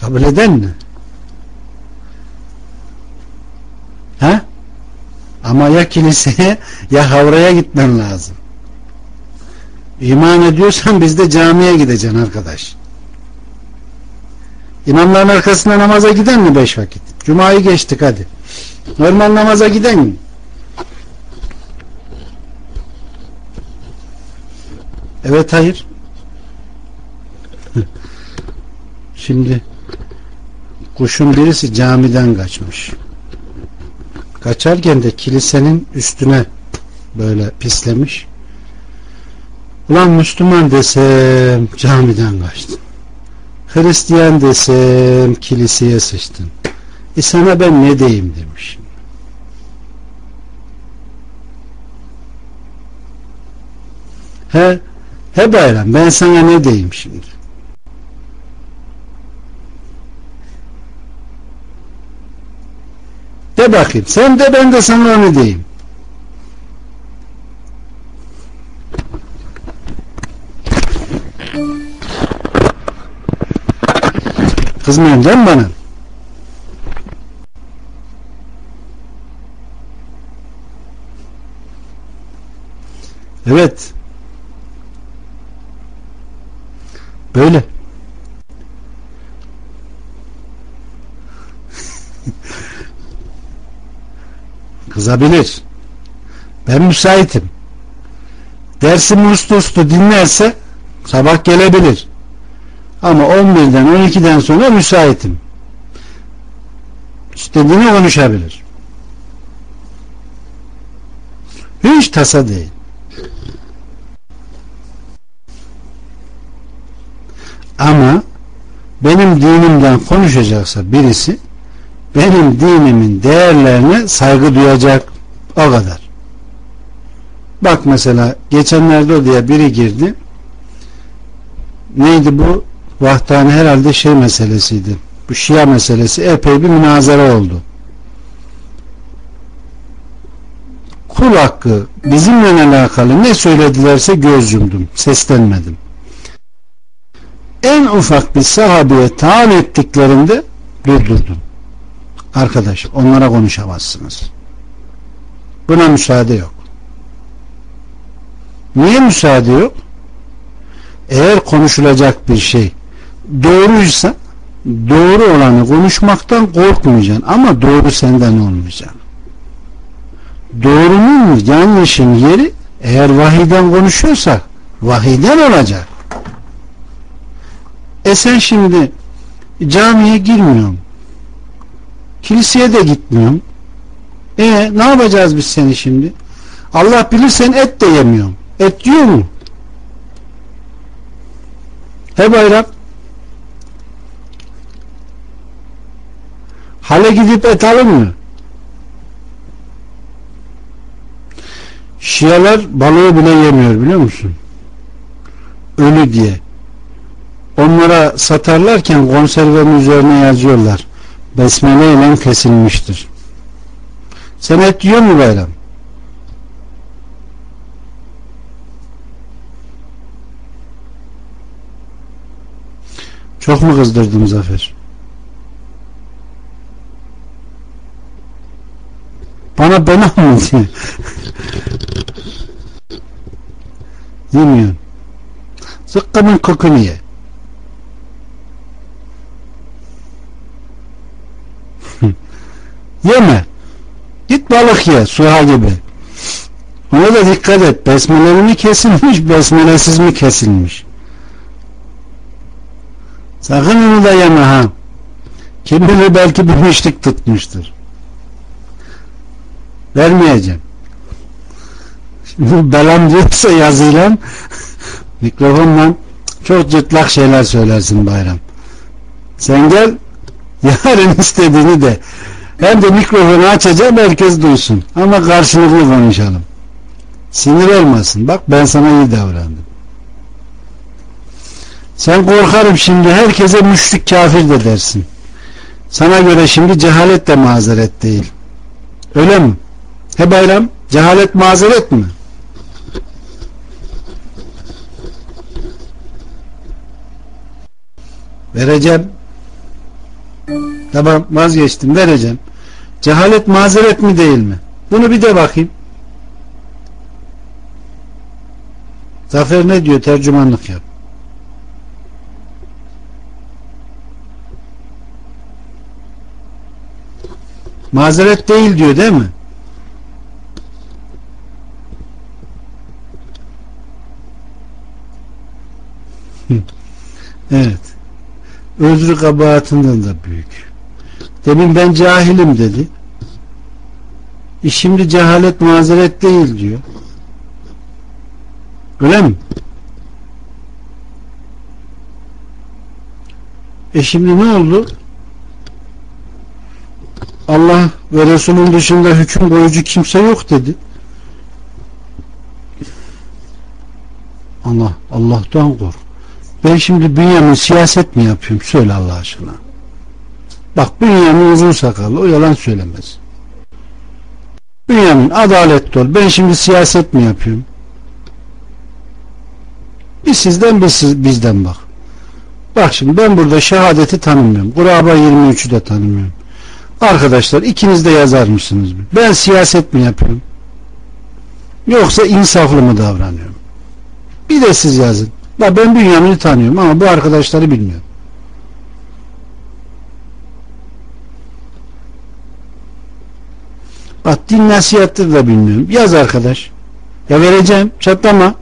Kabul eden mi? Ha? Ama ya kiliseye *laughs* ya havraya gitmen lazım. İman ediyorsan biz de camiye gideceksin arkadaş. İmamların arkasında namaza giden mi beş vakit? Cuma'yı geçtik hadi. Normal namaza giden mi? Evet hayır. *laughs* Şimdi kuşun birisi camiden kaçmış. Kaçarken de kilisenin üstüne böyle pislemiş. Ulan Müslüman desem camiden kaçtın. Hristiyan desem kiliseye sıçtın. E sana ben ne diyeyim demiş. He, he bayram ben sana ne diyeyim şimdi? De bakayım. Sen de ben de sana onu diyeyim. Kızmıyorsun değil bana? Evet. Böyle. *laughs* Kızabilir. Ben müsaitim. Dersimi uslu uslu dinlerse sabah gelebilir. Ama 11'den 12'den sonra müsaitim. İstediğini konuşabilir. Hiç tasa değil. Ama benim dinimden konuşacaksa birisi benim dinimin değerlerine saygı duyacak o kadar. Bak mesela geçenlerde o diye biri girdi. Neydi bu? Vahtani herhalde şey meselesiydi. Bu Şia meselesi epey bir münazara oldu. Kul hakkı bizimle alakalı ne söyledilerse göz yumdum. Seslenmedim. En ufak bir sahabeye taal ettiklerinde durdurdum. Arkadaş onlara konuşamazsınız. Buna müsaade yok. Niye müsaade yok? Eğer konuşulacak bir şey doğruysa doğru olanı konuşmaktan korkmayacaksın ama doğru senden olmayacak. Doğrunun yanlışın yeri eğer vahiden konuşuyorsak vahiden olacak. E sen şimdi camiye girmiyorsun. Kiliseye de gitmiyorum. E ne yapacağız biz seni şimdi? Allah bilir sen et de yemiyorsun. Et yiyor mu? He bayram. Hale gidip et alınmıyor. Şialar balığı bile yemiyor biliyor musun? Ölü diye. Onlara satarlarken konservenin üzerine yazıyorlar. Besmele ile kesilmiştir. Sen et yiyor mu bayram? Çok mu kızdırdım Zafer? Bana bana mı diyor? Yemiyorsun. Zıkkımın kokunu ye. *laughs* Yeme. Git balık ye. Suha gibi. Ona da dikkat et. Besmeleli mi kesilmiş, besmelesiz mi kesilmiş? Sakın onu da yeme ha. Kim bilir belki bir müşrik tutmuştur. Vermeyeceğim. Şimdi belam diyorsa yazıyla mikrofonla çok cıtlak şeyler söylersin bayram. Sen gel yarın istediğini de hem de mikrofonu açacağım herkes duysun. Ama karşılıklı konuşalım. Sinir olmasın. Bak ben sana iyi davrandım. Sen korkarım şimdi herkese müşrik kafir de dersin. Sana göre şimdi cehalet de mazeret değil. Öyle mi? He bayram cehalet mazeret mi? Vereceğim. Tamam vazgeçtim vereceğim. Cehalet mazeret mi değil mi? Bunu bir de bakayım. Zafer ne diyor? Tercümanlık yap. Mazeret değil diyor değil mi? Evet. Özrü kabahatinden de büyük. Demin ben cahilim dedi. E şimdi cehalet mazeret değil diyor. Öyle mi? E şimdi ne oldu? Allah ve Resul'ün dışında hüküm koyucu kimse yok dedi. Allah, Allah'tan kork. Ben şimdi Bünyamin siyaset mi yapıyorum? Söyle Allah aşkına. Bak Bünyamin uzun sakallı, o yalan söylemez. Bünyamin adaletli ol. Ben şimdi siyaset mi yapıyorum? Bir sizden bir siz, bizden bak. Bak şimdi ben burada şehadeti tanımıyorum. Kuraba 23'ü de tanımıyorum. Arkadaşlar ikiniz de yazar mısınız? Ben siyaset mi yapıyorum? Yoksa insaflı mı davranıyorum? Bir de siz yazın. Bak ben Bünyamin'i tanıyorum ama bu arkadaşları bilmiyorum. Bak din nasihattir de bilmiyorum. Yaz arkadaş. Ya vereceğim. Çatlama.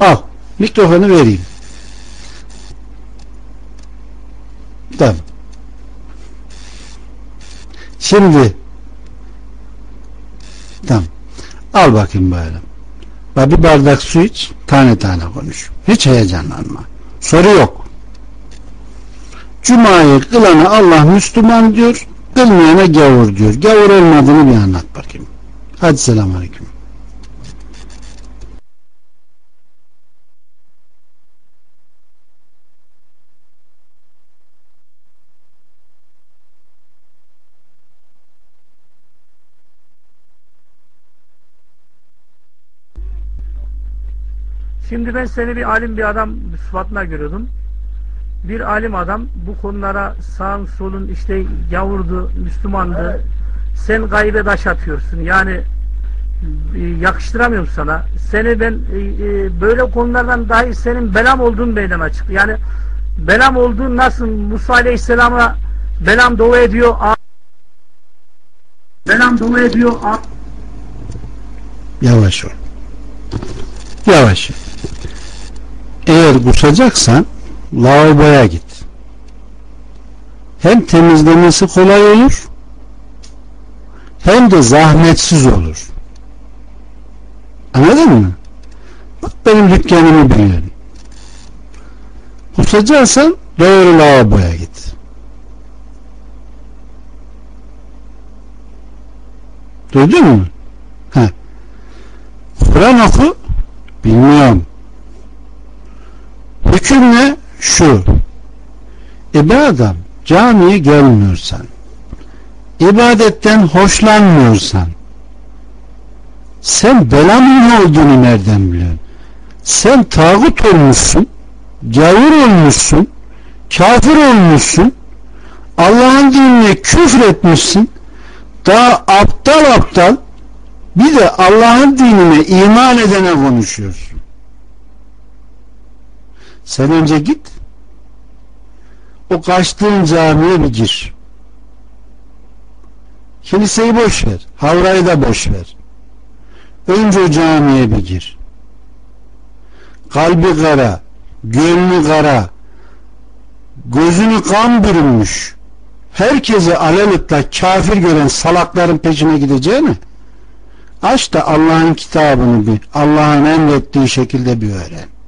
Al. Mikrofonu vereyim. Tamam. Şimdi tamam. Al bakayım böyle. Bak bir bardak su iç. Tane tane konuş. Hiç heyecanlanma. Soru yok. Cuma'yı kılana Allah Müslüman diyor. Kılmayana gavur diyor. Gavur olmadığını bir anlat bakayım. Hadi selamun Şimdi ben seni bir alim bir adam sıfatına görüyordum. Bir alim adam bu konulara sağın solun işte yavurdu, Müslümandı. Sen gaybe taş atıyorsun. Yani e, yakıştıramıyorum sana. Seni ben e, e, böyle konulardan dahi senin belam olduğun meydana açık. Yani belam olduğun nasıl Musa Aleyhisselam'a belam dolu ediyor belam dolu ediyor Yavaş ol. Yavaş. Eğer kusacaksan lavaboya git. Hem temizlemesi kolay olur hem de zahmetsiz olur. Anladın mı? Bak benim dükkanımı biliyorum. Kusacaksan doğru lavaboya git. Duydun mu? Kur'an oku bilmiyorum. Hüküm ne? Şu. E be adam camiye gelmiyorsan ibadetten hoşlanmıyorsan sen belanın olduğunu nereden biliyorsun? Sen tağut olmuşsun gavur olmuşsun kafir olmuşsun Allah'ın dinine küfür etmişsin daha aptal aptal bir de Allah'ın dinine iman edene konuşuyorsun. Sen önce git o kaçtığın camiye bir gir. Kiliseyi boş ver. Havrayı da boş ver. Önce o camiye bir gir. Kalbi kara, gönlü kara, gözünü kan bürünmüş, herkese alelütle kafir gören salakların peşine gideceğini aç da Allah'ın kitabını bir, Allah'ın emrettiği şekilde bir öğren.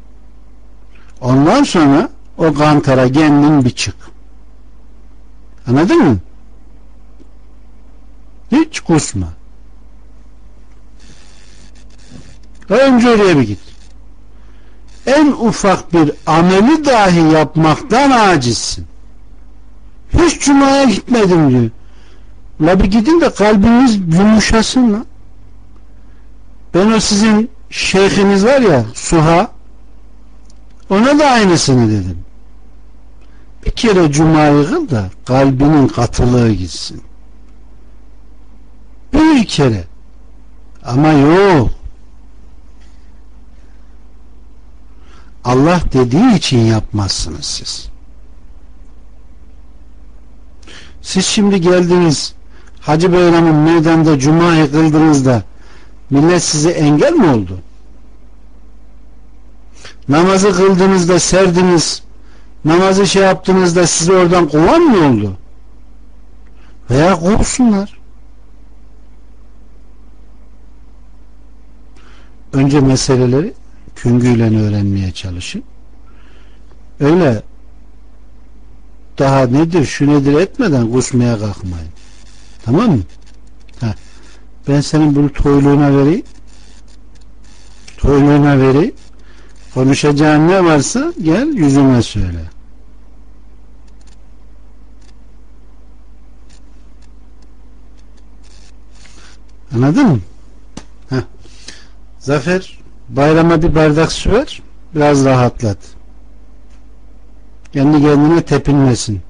Ondan sonra o kantara kendin bir çık. Anladın mı? Hiç kusma. Önce oraya bir git. En ufak bir ameli dahi yapmaktan acizsin. Hiç cumaya gitmedim diyor. La bir gidin de kalbiniz yumuşasın la. Ben o sizin şeyhiniz var ya Suha Ona da aynısını dedim. Bir kere cumayı kıl da kalbinin katılığı gitsin. Bir kere. Ama yok. Allah dediği için yapmazsınız siz. Siz şimdi geldiniz Hacı Bayram'ın meydanda Cuma'yı kıldınız da millet size engel mi oldu? Namazı kıldığınızda serdiniz namazı şey yaptığınızda sizi oradan kovan mı oldu? Veya kovsunlar. Önce meseleleri küngüyle öğrenmeye çalışın. Öyle daha nedir şu nedir etmeden kusmaya kalkmayın. Tamam mı? Ha. Ben senin bunu toyluğuna vereyim. Toyluğuna vereyim. Konuşacağın ne varsa gel yüzüme söyle. Anladın mı? Heh. Zafer bayrama bir bardak su ver biraz rahatlat. Kendi kendine tepinmesin.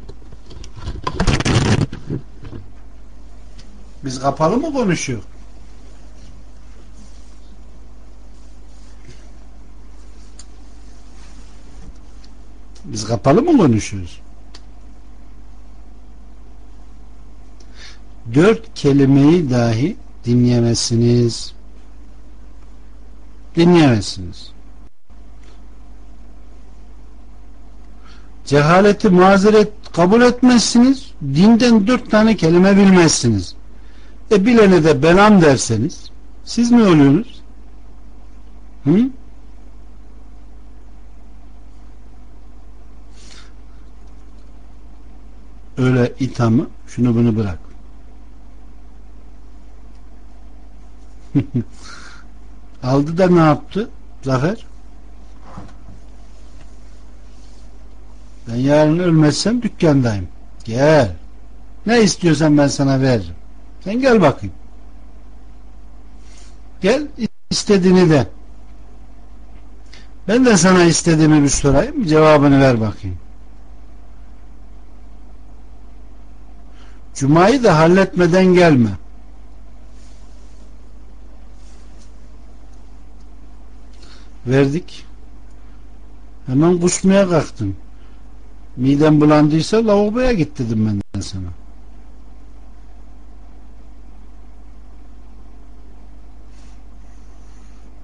Biz kapalı mı konuşuyor? Biz kapalı mı konuşuyoruz? Dört kelimeyi dahi dinleyemezsiniz. Dinleyemezsiniz. Cehaleti mazeret kabul etmezsiniz. Dinden dört tane kelime bilmezsiniz. E bilene de belam derseniz siz ne oluyorsunuz? Hı? Öyle ithamı şunu bunu bırak. *laughs* Aldı da ne yaptı? Zafer. Ben yarın ölmezsem dükkandayım. Gel. Ne istiyorsan ben sana veririm. Sen gel bakayım. Gel istediğini de. Ben de sana istediğimi bir sorayım. Cevabını ver bakayım. Cuma'yı da halletmeden gelme. Verdik. Hemen kusmaya kalktın. Midem bulandıysa lavaboya git dedim ben de sana.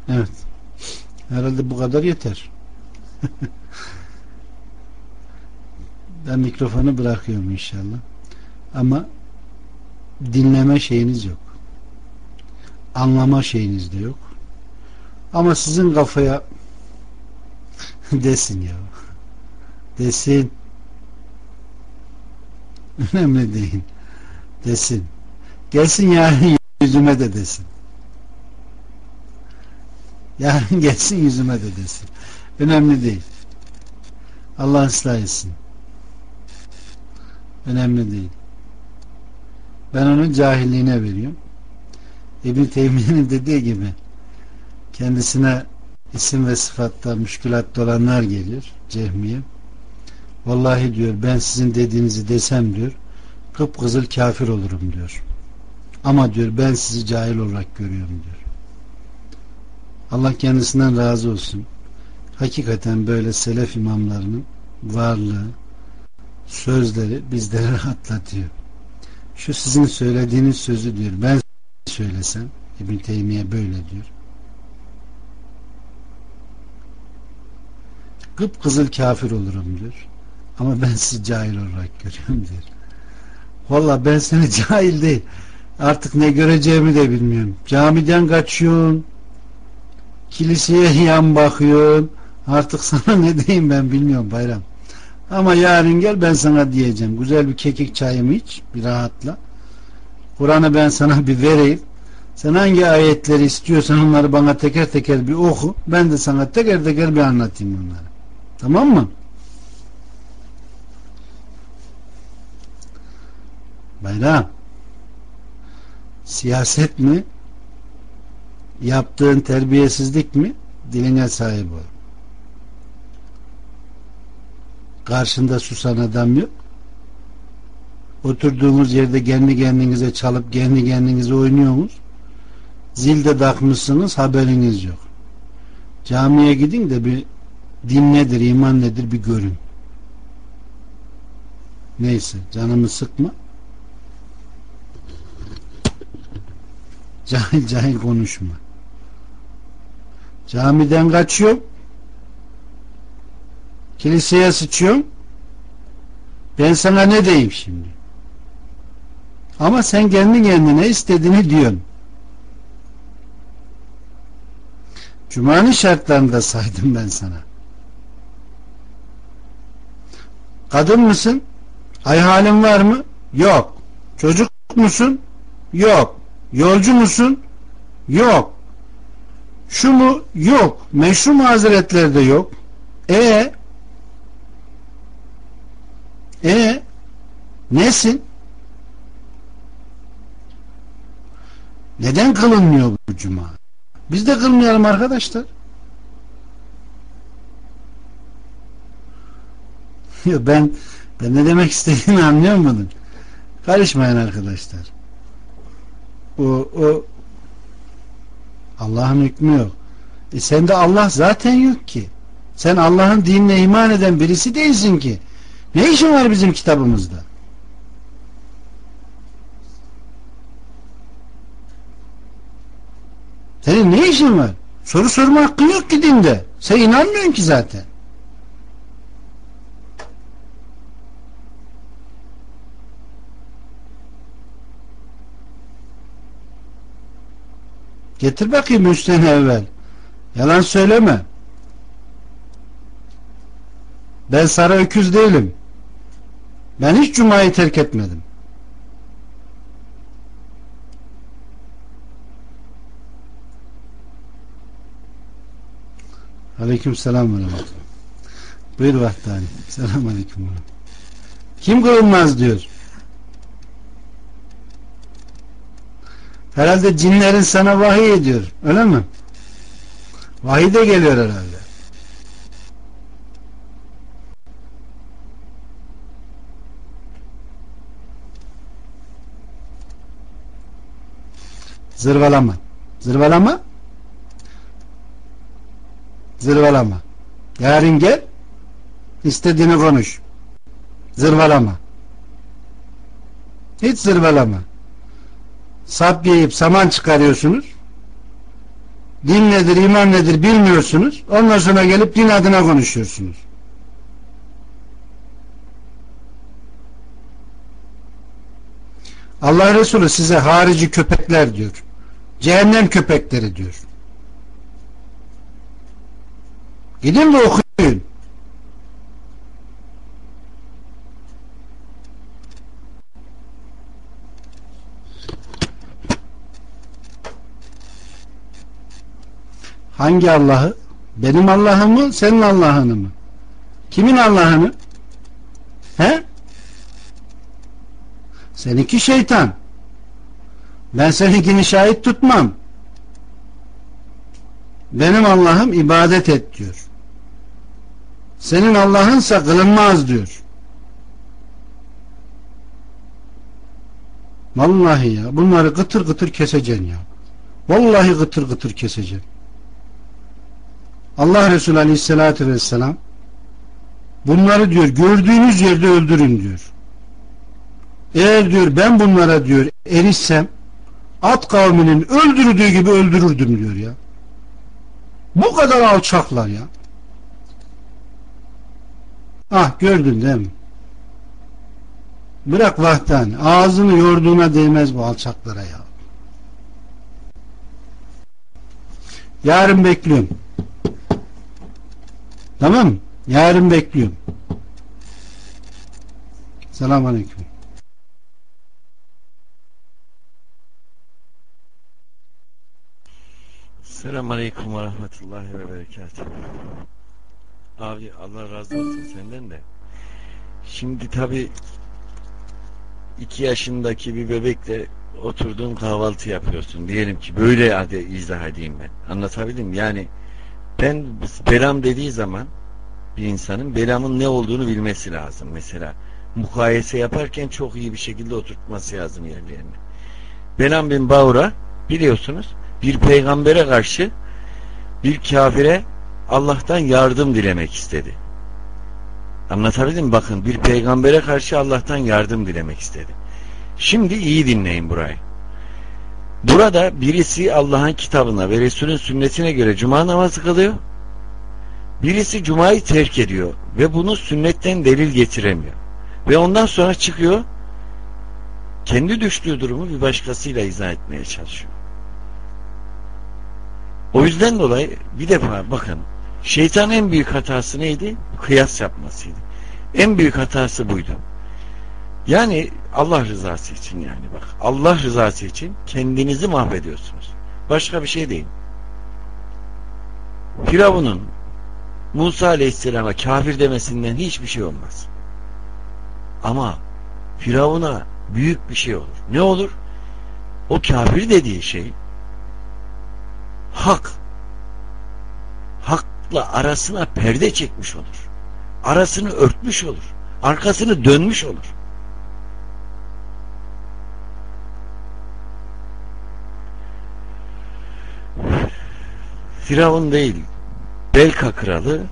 Evet. Herhalde bu kadar yeter. *laughs* ben mikrofonu bırakıyorum inşallah. Ama dinleme şeyiniz yok. Anlama şeyiniz de yok. Ama sizin kafaya *laughs* desin ya. Desin. Önemli değil. Desin. Gelsin yarın yüzüme de desin. Yarın *laughs* gelsin yüzüme de desin. Önemli değil. Allah ıslah etsin. Önemli değil. Ben onun cahilliğine veriyorum. İbn Teymiye'nin dediği gibi kendisine isim ve sıfatta müşkülat olanlar geliyor Cehmiye. Vallahi diyor ben sizin dediğinizi desem diyor kıpkızıl kafir olurum diyor. Ama diyor ben sizi cahil olarak görüyorum diyor. Allah kendisinden razı olsun. Hakikaten böyle selef imamlarının varlığı, sözleri bizleri *laughs* rahatlatıyor. Şu sizin söylediğiniz sözü diyor. Ben söylesem İbn Teymiye böyle diyor. Kıpkızıl kafir olurum diyor. Ama ben sizi cahil olarak görüyorum diyor. Valla ben seni *laughs* cahil değil. Artık ne göreceğimi de bilmiyorum. Camiden kaçıyorsun. Kiliseye yan bakıyorsun. Artık sana ne diyeyim ben bilmiyorum bayram. Ama yarın gel ben sana diyeceğim. Güzel bir kekik çayımı iç. Bir rahatla. Kur'an'ı ben sana bir vereyim. Sen hangi ayetleri istiyorsan onları bana teker teker bir oku. Ben de sana teker teker bir anlatayım onları. Tamam mı? Bayram siyaset mi yaptığın terbiyesizlik mi diline sahip ol Karşında susan adam yok. Oturduğumuz yerde kendi kendinize çalıp kendi kendinize oynuyorsunuz. Zilde takmışsınız haberiniz yok. Camiye gidin de bir din nedir, iman nedir bir görün. Neyse canımı sıkma. Cahil cahil konuşma. Camiden kaçıyorum. Kiliseye sıçıyorum. Ben sana ne diyeyim şimdi? Ama sen kendi kendine istediğini diyorsun. Cuma'nın şartlarını da saydım ben sana. Kadın mısın? Ay halin var mı? Yok. Çocuk musun? Yok. Yolcu musun? Yok. Şu mu? Yok. Meşru mazeretler de yok. E e nesin? Neden kılınmıyor bu cuma? Biz de kılmayalım arkadaşlar. *laughs* ben ben ne demek istediğimi anlıyor musun? Karışmayın arkadaşlar. O, o Allah'ın hükmü yok. E sende Allah zaten yok ki. Sen Allah'ın dinine iman eden birisi değilsin ki. Ne işin var bizim kitabımızda? Senin ne işin var? Soru sorma hakkın yok ki dinde. Sen inanmıyorsun ki zaten. Getir bakayım üç evvel. Yalan söyleme. Ben sarı öküz değilim. Ben hiç cumayı terk etmedim. Aleyküm selam ve Buyur Vahdani. Selam aleyküm. Kim kılınmaz diyor. Herhalde cinlerin sana vahiy ediyor. Öyle mi? Vahiy de geliyor herhalde. Zırvalama. Zırvalama. Zırvalama. Yarın gel. istediğini konuş. Zırvalama. Hiç zırvalama. Sap yiyip saman çıkarıyorsunuz. Din nedir, iman nedir bilmiyorsunuz. Ondan sonra gelip din adına konuşuyorsunuz. Allah Resulü size harici köpekler diyor. Cehennem köpekleri diyor. Gidin de okuyun. Hangi Allah'ı? Benim Allah'ım mı? Senin Allah'ını mı? Kimin Allah'ını? He? Seninki şeytan. Ben seninkini şahit tutmam. Benim Allah'ım ibadet et diyor. Senin Allah'ınsa kılınmaz diyor. Vallahi ya bunları kıtır kıtır keseceksin ya. Vallahi kıtır kıtır keseceksin. Allah Resulü Aleyhisselatü Vesselam bunları diyor gördüğünüz yerde öldürün diyor. Eğer diyor ben bunlara diyor erişsem at kavminin öldürdüğü gibi öldürürdüm diyor ya. Bu kadar alçaklar ya. Ah gördün değil mi? Bırak vahdan. Ağzını yorduğuna değmez bu alçaklara ya. Yarın bekliyorum. Tamam Yarın bekliyorum. Selamun Aleyküm. Selamun Aleyküm ve Rahmetullahi ve Berekatuhu. Abi Allah razı olsun senden de. Şimdi tabi iki yaşındaki bir bebekle oturduğun kahvaltı yapıyorsun. Diyelim ki böyle hadi izah edeyim ben. Anlatabildim Yani ben belam dediği zaman bir insanın belamın ne olduğunu bilmesi lazım mesela. Mukayese yaparken çok iyi bir şekilde oturtması lazım yerlerini. Belam bin Baura biliyorsunuz bir peygambere karşı bir kafire Allah'tan yardım dilemek istedi. Anlatabildim mi? Bakın bir peygambere karşı Allah'tan yardım dilemek istedi. Şimdi iyi dinleyin burayı. Burada birisi Allah'ın kitabına ve Resul'ün sünnetine göre cuma namazı kılıyor. Birisi cumayı terk ediyor ve bunu sünnetten delil getiremiyor. Ve ondan sonra çıkıyor kendi düştüğü durumu bir başkasıyla izah etmeye çalışıyor. O yüzden dolayı bir defa bakın şeytan en büyük hatası neydi? Kıyas yapmasıydı. En büyük hatası buydu. Yani Allah rızası için yani bak Allah rızası için kendinizi mahvediyorsunuz. Başka bir şey değil. Firavun'un Musa Aleyhisselam'a kafir demesinden hiçbir şey olmaz. Ama Firavun'a büyük bir şey olur. Ne olur? O kafir dediği şey hak hakla arasına perde çekmiş olur. Arasını örtmüş olur. Arkasını dönmüş olur. Firavun değil Belka kralı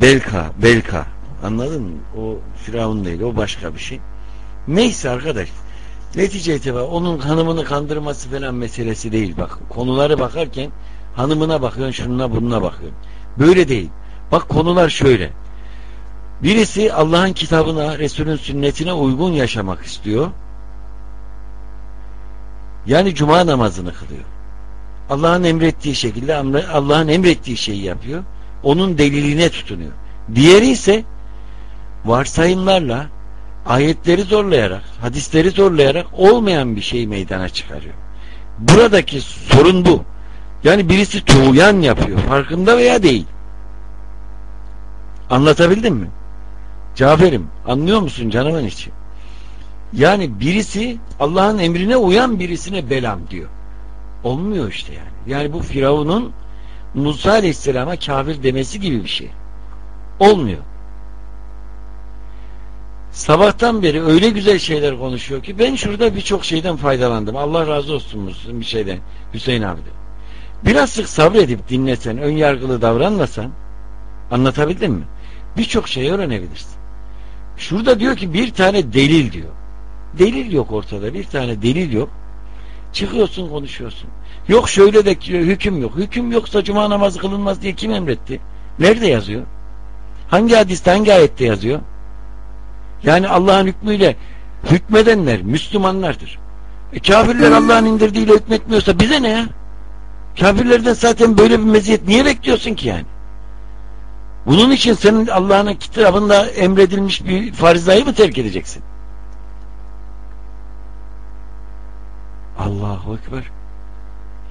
Belka, Belka anladın mı? O Firavun değil o başka bir şey. Neyse arkadaş netice itibariyle onun hanımını kandırması falan meselesi değil bak konuları bakarken hanımına bakıyorsun şununa bununa bakıyorsun. Böyle değil. Bak konular şöyle. Birisi Allah'ın kitabına, Resul'ün sünnetine uygun yaşamak istiyor. Yani cuma namazını kılıyor. Allah'ın emrettiği şekilde Allah'ın emrettiği şeyi yapıyor. Onun deliline tutunuyor. Diğeri ise varsayımlarla ayetleri zorlayarak, hadisleri zorlayarak olmayan bir şey meydana çıkarıyor. Buradaki sorun bu. Yani birisi tuğyan yapıyor. Farkında veya değil. Anlatabildim mi? Cafer'im anlıyor musun canımın içi? Yani birisi Allah'ın emrine uyan birisine belam diyor. Olmuyor işte yani. Yani bu Firavun'un Musa Aleyhisselam'a kafir demesi gibi bir şey. Olmuyor. Sabahtan beri öyle güzel şeyler konuşuyor ki ben şurada birçok şeyden faydalandım. Allah razı olsun bir şeyden Hüseyin abi de. Biraz sık sabredip dinlesen, ön yargılı davranmasan anlatabildim mi? Birçok şey öğrenebilirsin. Şurada diyor ki bir tane delil diyor. Delil yok ortada. Bir tane delil yok. Çıkıyorsun konuşuyorsun. Yok şöyle de hüküm yok. Hüküm yoksa cuma namazı kılınmaz diye kim emretti? Nerede yazıyor? Hangi hadiste hangi ayette yazıyor? Yani Allah'ın hükmüyle hükmedenler Müslümanlardır. E, kafirler Allah'ın indirdiğiyle hükmetmiyorsa bize ne ya? Kafirlerden zaten böyle bir meziyet niye bekliyorsun ki yani? Bunun için senin Allah'ın kitabında emredilmiş bir farizayı mı terk edeceksin? Allahu Ekber.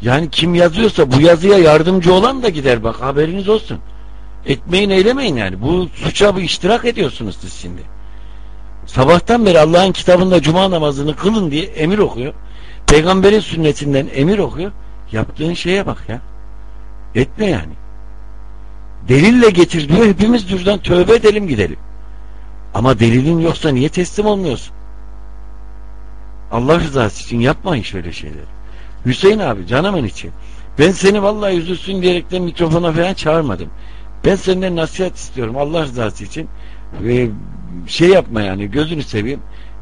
Yani kim yazıyorsa bu yazıya yardımcı olan da gider bak haberiniz olsun. Etmeyin eylemeyin yani. Bu suça bu iştirak ediyorsunuz siz şimdi. Sabahtan beri Allah'ın kitabında cuma namazını kılın diye emir okuyor. Peygamberin sünnetinden emir okuyor. Yaptığın şeye bak ya. Etme yani. Delille getir diyor. Hepimiz buradan tövbe edelim gidelim. Ama delilin yoksa niye teslim olmuyorsun? Allah rızası için yapmayın şöyle şeyleri. Hüseyin abi canımın için. Ben seni vallahi üzülsün diyerekten mikrofona falan çağırmadım. Ben senden nasihat istiyorum Allah rızası için. Ve şey yapma yani gözünü seveyim.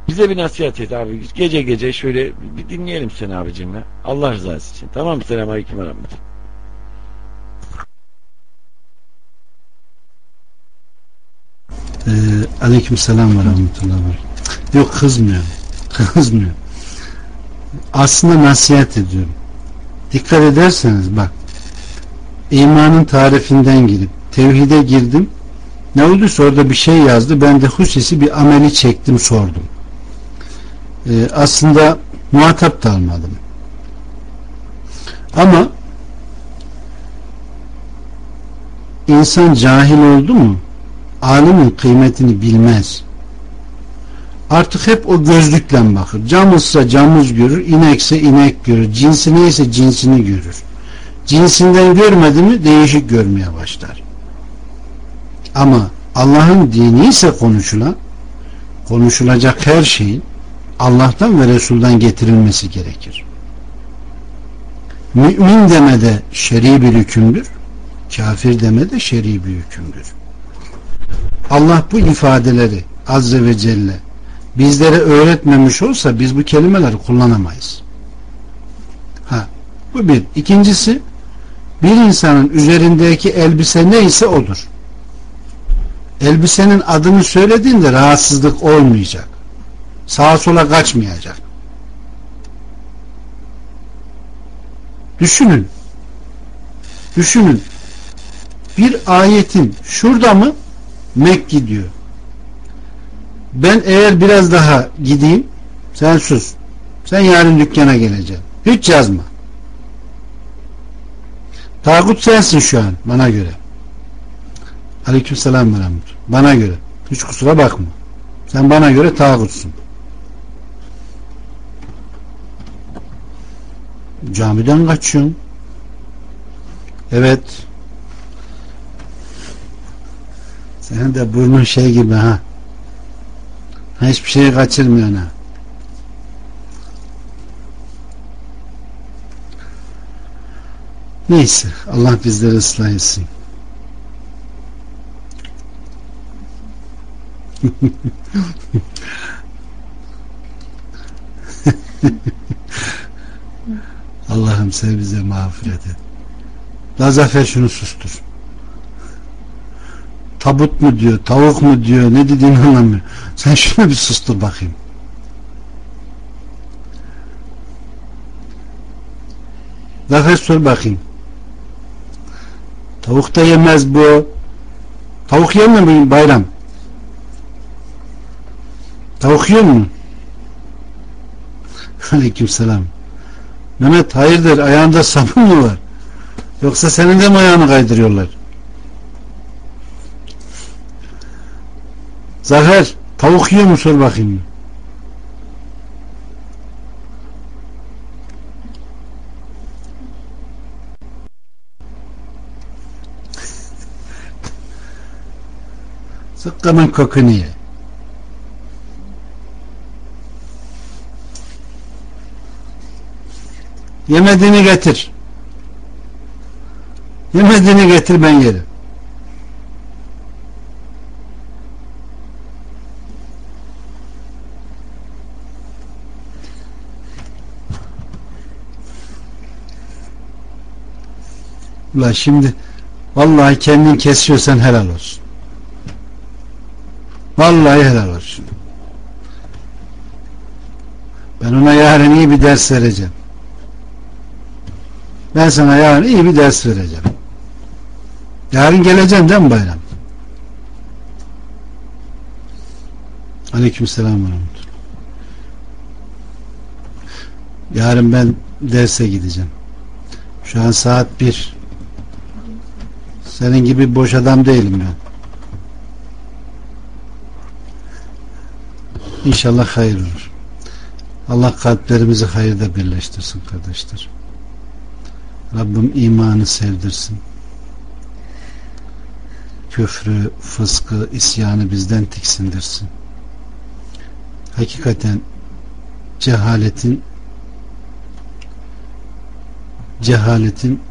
Bize bir nasihat et abi. Gece gece şöyle bir dinleyelim seni abicim ya. Allah rızası için. Tamam mı? Selamun Aleyküm ve Ee, aleyküm selam ve rahmetullah. Yok kızmıyor. *laughs* Kızmıyor. Aslında nasihat ediyorum. Dikkat ederseniz bak imanın tarifinden girip tevhide girdim ne olduysa orada bir şey yazdı ben de husisi bir ameli çektim sordum ee, aslında muhatap da almadım ama insan cahil oldu mu alimin kıymetini bilmez. Artık hep o gözlükle bakır. Camızsa camız görür, inekse inek görür, cinsi neyse cinsini görür. Cinsinden görmedi mi değişik görmeye başlar. Ama Allah'ın dini ise konuşulan konuşulacak her şeyin Allah'tan ve Resul'dan getirilmesi gerekir. Mümin demede şer'i bir hükümdür. Kafir demede şer'i bir hükümdür. Allah bu ifadeleri Azze ve Celle bizlere öğretmemiş olsa biz bu kelimeleri kullanamayız. Ha, bu bir. İkincisi bir insanın üzerindeki elbise neyse odur. Elbisenin adını söylediğinde rahatsızlık olmayacak. Sağa sola kaçmayacak. Düşünün. Düşünün. Bir ayetin şurada mı Mek diyor. Ben eğer biraz daha gideyim sen sus. Sen yarın dükkana geleceksin. Hiç yazma. Tağut sensin şu an bana göre. Aleyküm selam ve Bana göre. Hiç kusura bakma. Sen bana göre tağutsun. Camiden kaçıyorsun. Evet. Senin de burnun şey gibi ha. Hiçbir şeyi kaçırmıyor ha. Neyse. Allah bizleri ıslah etsin. *laughs* Allah'ım sen bize mağfiret et. Lazafer şunu sustur. Tabut mu diyor, tavuk mu diyor, ne dediğini anlamıyor. Sen şunu bir sustur bakayım. Zafer sor bakayım. Tavuk da yemez bu. Tavuk yemiyor mu bayram? Yiyor mu? *laughs* Aleyküm selam. Mehmet hayırdır ayağında sabun mu var? Yoksa senin de mi ayağını kaydırıyorlar? Zafer tavuk yiyor mu sor bakayım. Sıkkının kokunu ye. Yemediğini getir. Yemediğini getir ben yerim. Ula şimdi vallahi kendin kesiyorsan helal olsun. Vallahi helal olsun. Ben ona yarın iyi bir ders vereceğim. Ben sana yarın iyi bir ders vereceğim. Yarın geleceğim değil mi bayram? Aleyküm selam Yarın ben derse gideceğim. Şu an saat bir. Senin gibi boş adam değilim ben. İnşallah hayır olur. Allah kalplerimizi hayırda birleştirsin kardeşler. Rabbim imanı sevdirsin. Küfrü, fıskı, isyanı bizden tiksindirsin. Hakikaten cehaletin cehaletin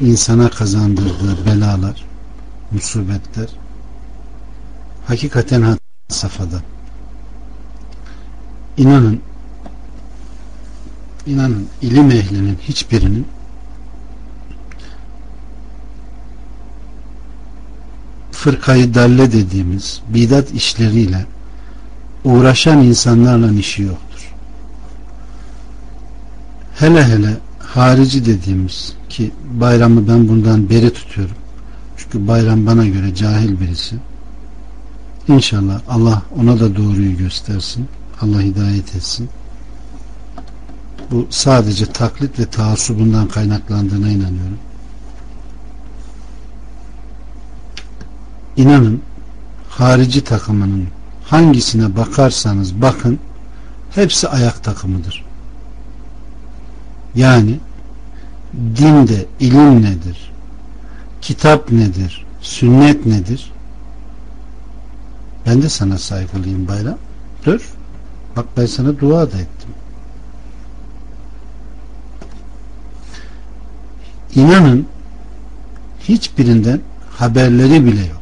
insana kazandırdığı belalar, musibetler hakikaten had safhada. İnanın inanın ilim ehlinin hiçbirinin fırkayı dalle dediğimiz bidat işleriyle uğraşan insanlarla işi yoktur. Hele hele harici dediğimiz ki bayramı ben bundan beri tutuyorum. Çünkü bayram bana göre cahil birisi. İnşallah Allah ona da doğruyu göstersin. Allah hidayet etsin. Bu sadece taklit ve taassubundan kaynaklandığına inanıyorum. İnanın harici takımının hangisine bakarsanız bakın hepsi ayak takımıdır. Yani dinde ilim nedir? Kitap nedir? Sünnet nedir? Ben de sana saygılıyım bayram. Dur. Bak ben sana dua da ettim. İnanın hiçbirinden haberleri bile yok.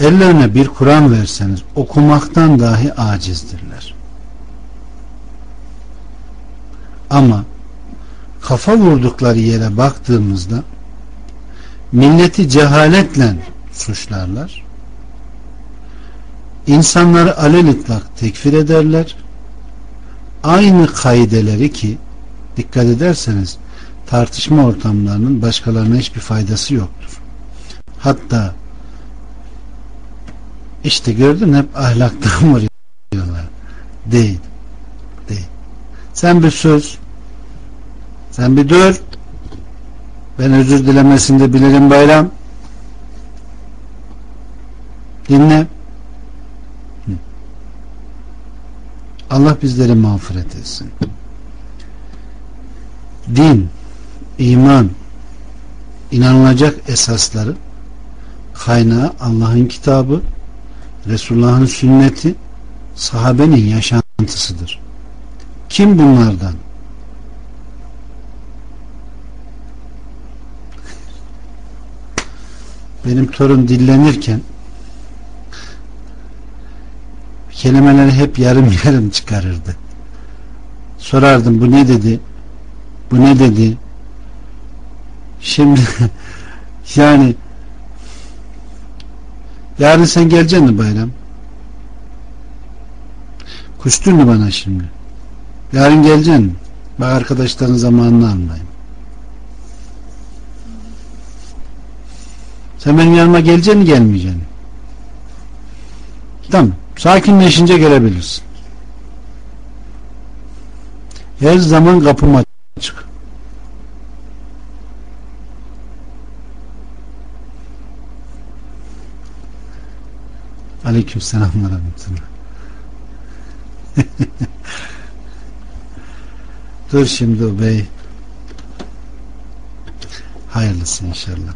Ellerine bir Kur'an verseniz okumaktan dahi acizdirler. Ama kafa vurdukları yere baktığımızda milleti cehaletle suçlarlar. İnsanları alelitlak tekfir ederler. Aynı kaideleri ki dikkat ederseniz tartışma ortamlarının başkalarına hiçbir faydası yoktur. Hatta işte gördün hep ahlaktan *laughs* vuruyorlar. Değil. Değil. Sen bir söz sen bir dur ben özür dilemesini de bilirim bayram. Dinle. Allah bizleri mağfiret etsin. Din iman inanılacak esasları kaynağı Allah'ın kitabı Resulullah'ın sünneti sahabenin yaşantısıdır. Kim bunlardan benim torun dillenirken kelimeleri hep yarım *laughs* yarım çıkarırdı. Sorardım bu ne dedi? Bu ne dedi? Şimdi *laughs* yani yarın sen geleceksin mi bayram? Kustun mu bana şimdi? Yarın geleceksin mi? Bak arkadaşların zamanını almayayım. Sen benim yanıma geleceksin mi gelmeyeceksin? Tamam. Sakinleşince gelebilirsin. Her zaman kapım açık. Aleyküm selam ve. *laughs* Dur şimdi o bey. Hayırlısı inşallah.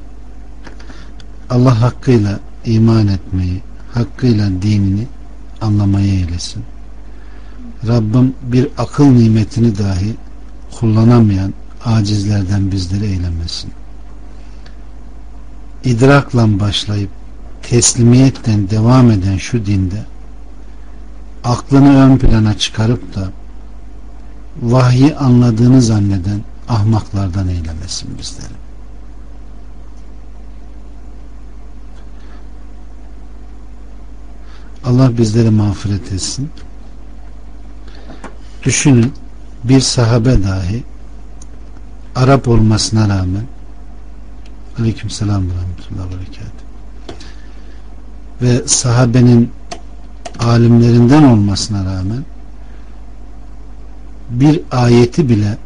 Allah hakkıyla iman etmeyi, hakkıyla dinini anlamayı eylesin. Rabbim bir akıl nimetini dahi kullanamayan acizlerden bizleri eylemesin. İdrakla başlayıp teslimiyetten devam eden şu dinde aklını ön plana çıkarıp da vahyi anladığını zanneden ahmaklardan eylemesin bizleri. Allah bizleri mağfiret etsin. Düşünün bir sahabe dahi Arap olmasına rağmen Aleyküm selam ve rahmetullahi ve sahabenin alimlerinden olmasına rağmen bir ayeti bile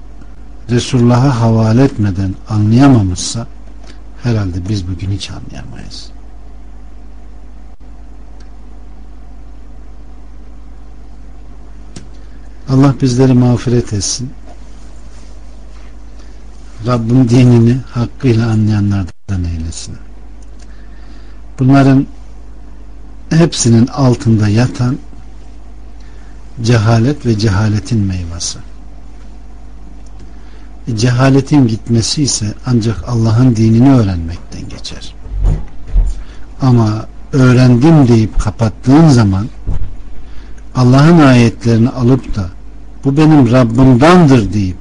Resulullah'a havale etmeden anlayamamışsa herhalde biz bugün hiç anlayamayız. Allah bizleri mağfiret etsin. Rabbin dinini hakkıyla anlayanlardan eylesin. Bunların hepsinin altında yatan cehalet ve cehaletin meyvası. Cehaletin gitmesi ise ancak Allah'ın dinini öğrenmekten geçer. Ama öğrendim deyip kapattığın zaman Allah'ın ayetlerini alıp da bu benim Rabbimdandır deyip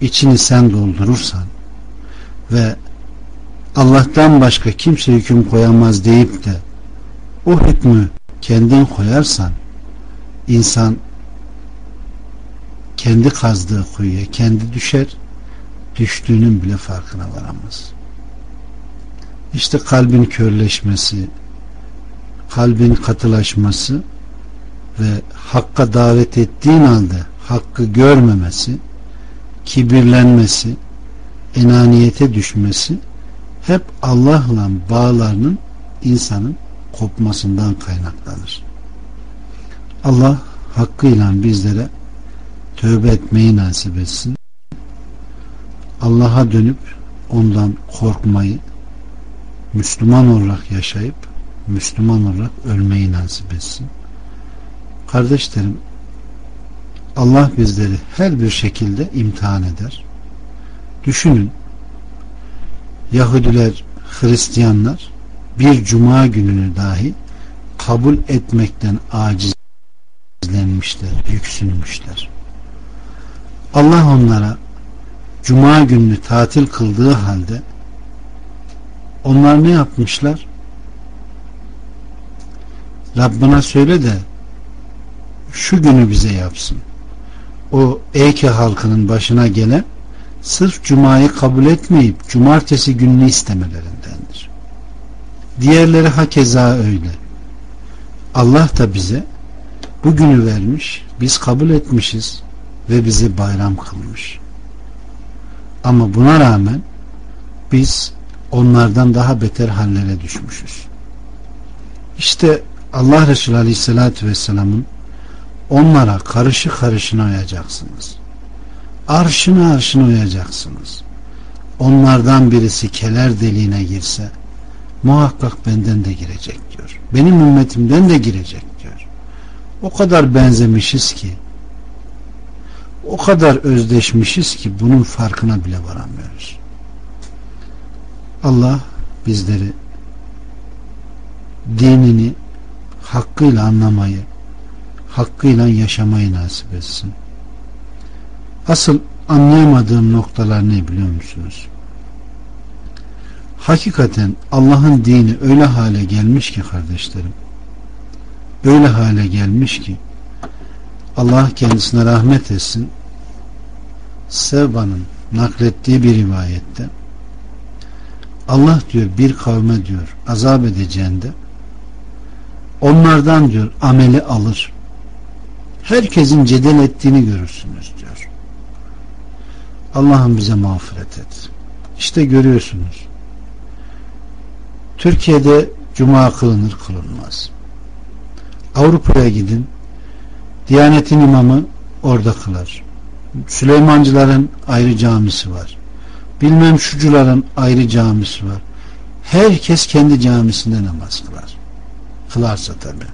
içini sen doldurursan ve Allah'tan başka kimse hüküm koyamaz deyip de o hükmü kendin koyarsan insan kendi kazdığı kuyuya kendi düşer düştüğünün bile farkına varamaz. İşte kalbin körleşmesi kalbin katılaşması ve hakka davet ettiğin halde hakkı görmemesi kibirlenmesi enaniyete düşmesi hep Allah'la bağlarının insanın kopmasından kaynaklanır. Allah hakkıyla bizlere tövbe etmeyi nasip etsin. Allah'a dönüp ondan korkmayı, Müslüman olarak yaşayıp Müslüman olarak ölmeyi nasip etsin. Kardeşlerim Allah bizleri her bir şekilde imtihan eder. Düşünün Yahudiler, Hristiyanlar bir cuma gününü dahi kabul etmekten acizlenmişler, yüksünmüşler. Allah onlara cuma gününü tatil kıldığı halde onlar ne yapmışlar? Rabbına söyle de şu günü bize yapsın. O Eke halkının başına gelen sırf cumayı kabul etmeyip cumartesi gününü istemelerindendir. Diğerleri hakeza öyle. Allah da bize bu günü vermiş, biz kabul etmişiz ve bizi bayram kılmış. Ama buna rağmen biz onlardan daha beter hallere düşmüşüz. İşte Allah Resulü Aleyhisselatü Vesselam'ın onlara karışı karışına uyacaksınız. Arşına arşına uyacaksınız. Onlardan birisi keler deliğine girse muhakkak benden de girecek diyor. Benim ümmetimden de girecek diyor. O kadar benzemişiz ki o kadar özdeşmişiz ki bunun farkına bile varamıyoruz. Allah bizleri dinini hakkıyla anlamayı, hakkıyla yaşamayı nasip etsin. Asıl anlayamadığım noktalar ne biliyor musunuz? Hakikaten Allah'ın dini öyle hale gelmiş ki kardeşlerim, öyle hale gelmiş ki Allah kendisine rahmet etsin. Sevba'nın naklettiği bir rivayette Allah diyor bir kavme diyor azap edeceğinde onlardan diyor ameli alır. Herkesin cedel ettiğini görürsünüz diyor. Allah'ım bize mağfiret et. İşte görüyorsunuz Türkiye'de cuma kılınır kılınmaz Avrupa'ya gidin Diyanetin imamı orada kılar. Süleymancıların ayrı camisi var. Bilmem şucuların ayrı camisi var. Herkes kendi camisinde namaz kılar. Kılarsa tabi.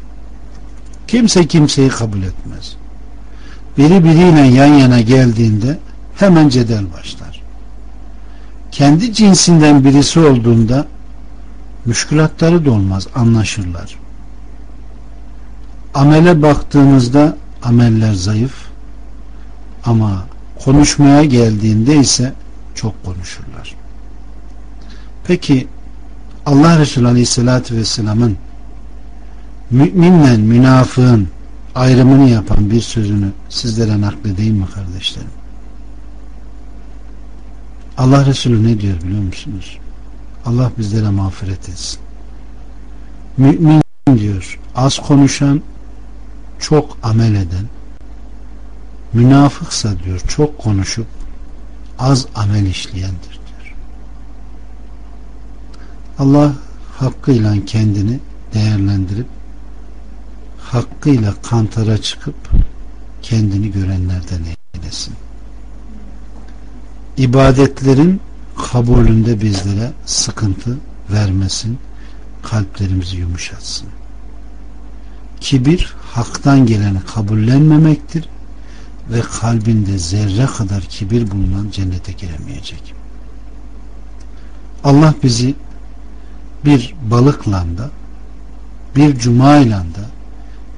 Kimse kimseyi kabul etmez. Biri biriyle yan yana geldiğinde hemen cedel başlar. Kendi cinsinden birisi olduğunda müşkülatları da olmaz, anlaşırlar. Amele baktığımızda ameller zayıf ama konuşmaya geldiğinde ise çok konuşurlar. Peki Allah Resulü Aleyhisselatü Vesselam'ın müminle münafığın ayrımını yapan bir sözünü sizlere nakledeyim mi kardeşlerim? Allah Resulü ne diyor biliyor musunuz? Allah bizlere mağfiret etsin. Mümin diyor az konuşan çok amel eden münafıksa diyor çok konuşup az amel işleyendir diyor. Allah hakkıyla kendini değerlendirip hakkıyla kantara çıkıp kendini görenlerden eylesin. İbadetlerin kabulünde bizlere sıkıntı vermesin, kalplerimizi yumuşatsın. Kibir haktan geleni kabullenmemektir ve kalbinde zerre kadar kibir bulunan cennete giremeyecek. Allah bizi bir balıkla da bir cumayla da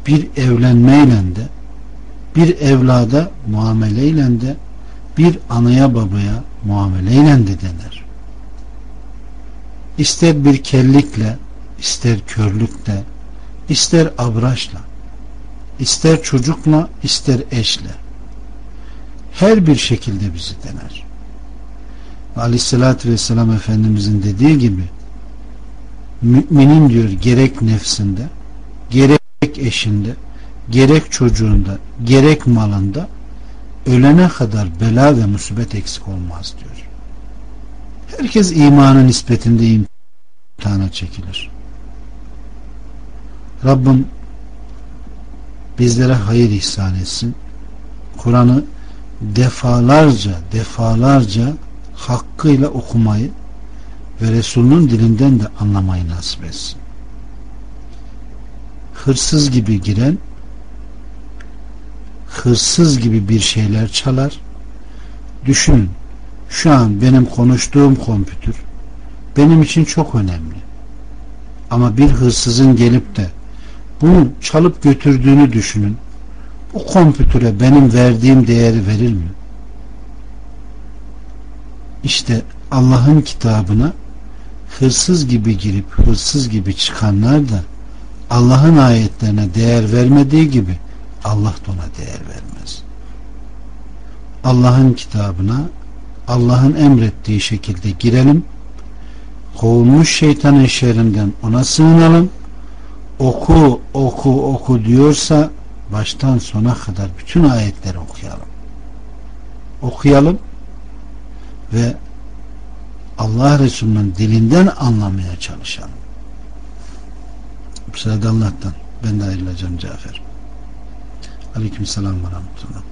bir evlenmeyle de bir evlada muameleyle de bir anaya babaya muameleyle de dener. İster bir kellikle ister körlükle ister abraçla ister çocukla ister eşle her bir şekilde bizi dener. Aleyhissalatü vesselam Efendimizin dediği gibi müminin diyor gerek nefsinde gerek eşinde gerek çocuğunda gerek malında ölene kadar bela ve musibet eksik olmaz diyor. Herkes imanın nispetinde imtihana çekilir. Rabbim bizlere hayır ihsan etsin. Kur'an'ı defalarca defalarca hakkıyla okumayı ve Resulünün dilinden de anlamayı nasip etsin. hırsız gibi giren hırsız gibi bir şeyler çalar. Düşünün şu an benim konuştuğum kompütür benim için çok önemli. Ama bir hırsızın gelip de bunu çalıp götürdüğünü düşünün. Bu kompütüre benim verdiğim değeri verir mi? İşte Allah'ın kitabına hırsız gibi girip hırsız gibi çıkanlar da Allah'ın ayetlerine değer vermediği gibi Allah da ona değer vermez. Allah'ın kitabına Allah'ın emrettiği şekilde girelim. Kovulmuş şeytanın şerrinden ona sığınalım. Oku, oku, oku diyorsa baştan sona kadar bütün ayetleri okuyalım. Okuyalım ve Allah Resulü'nün dilinden anlamaya çalışalım. Sırada Allah'tan. Ben de ayrılacağım Cafer. Aleyküm selam ve rahmetullah.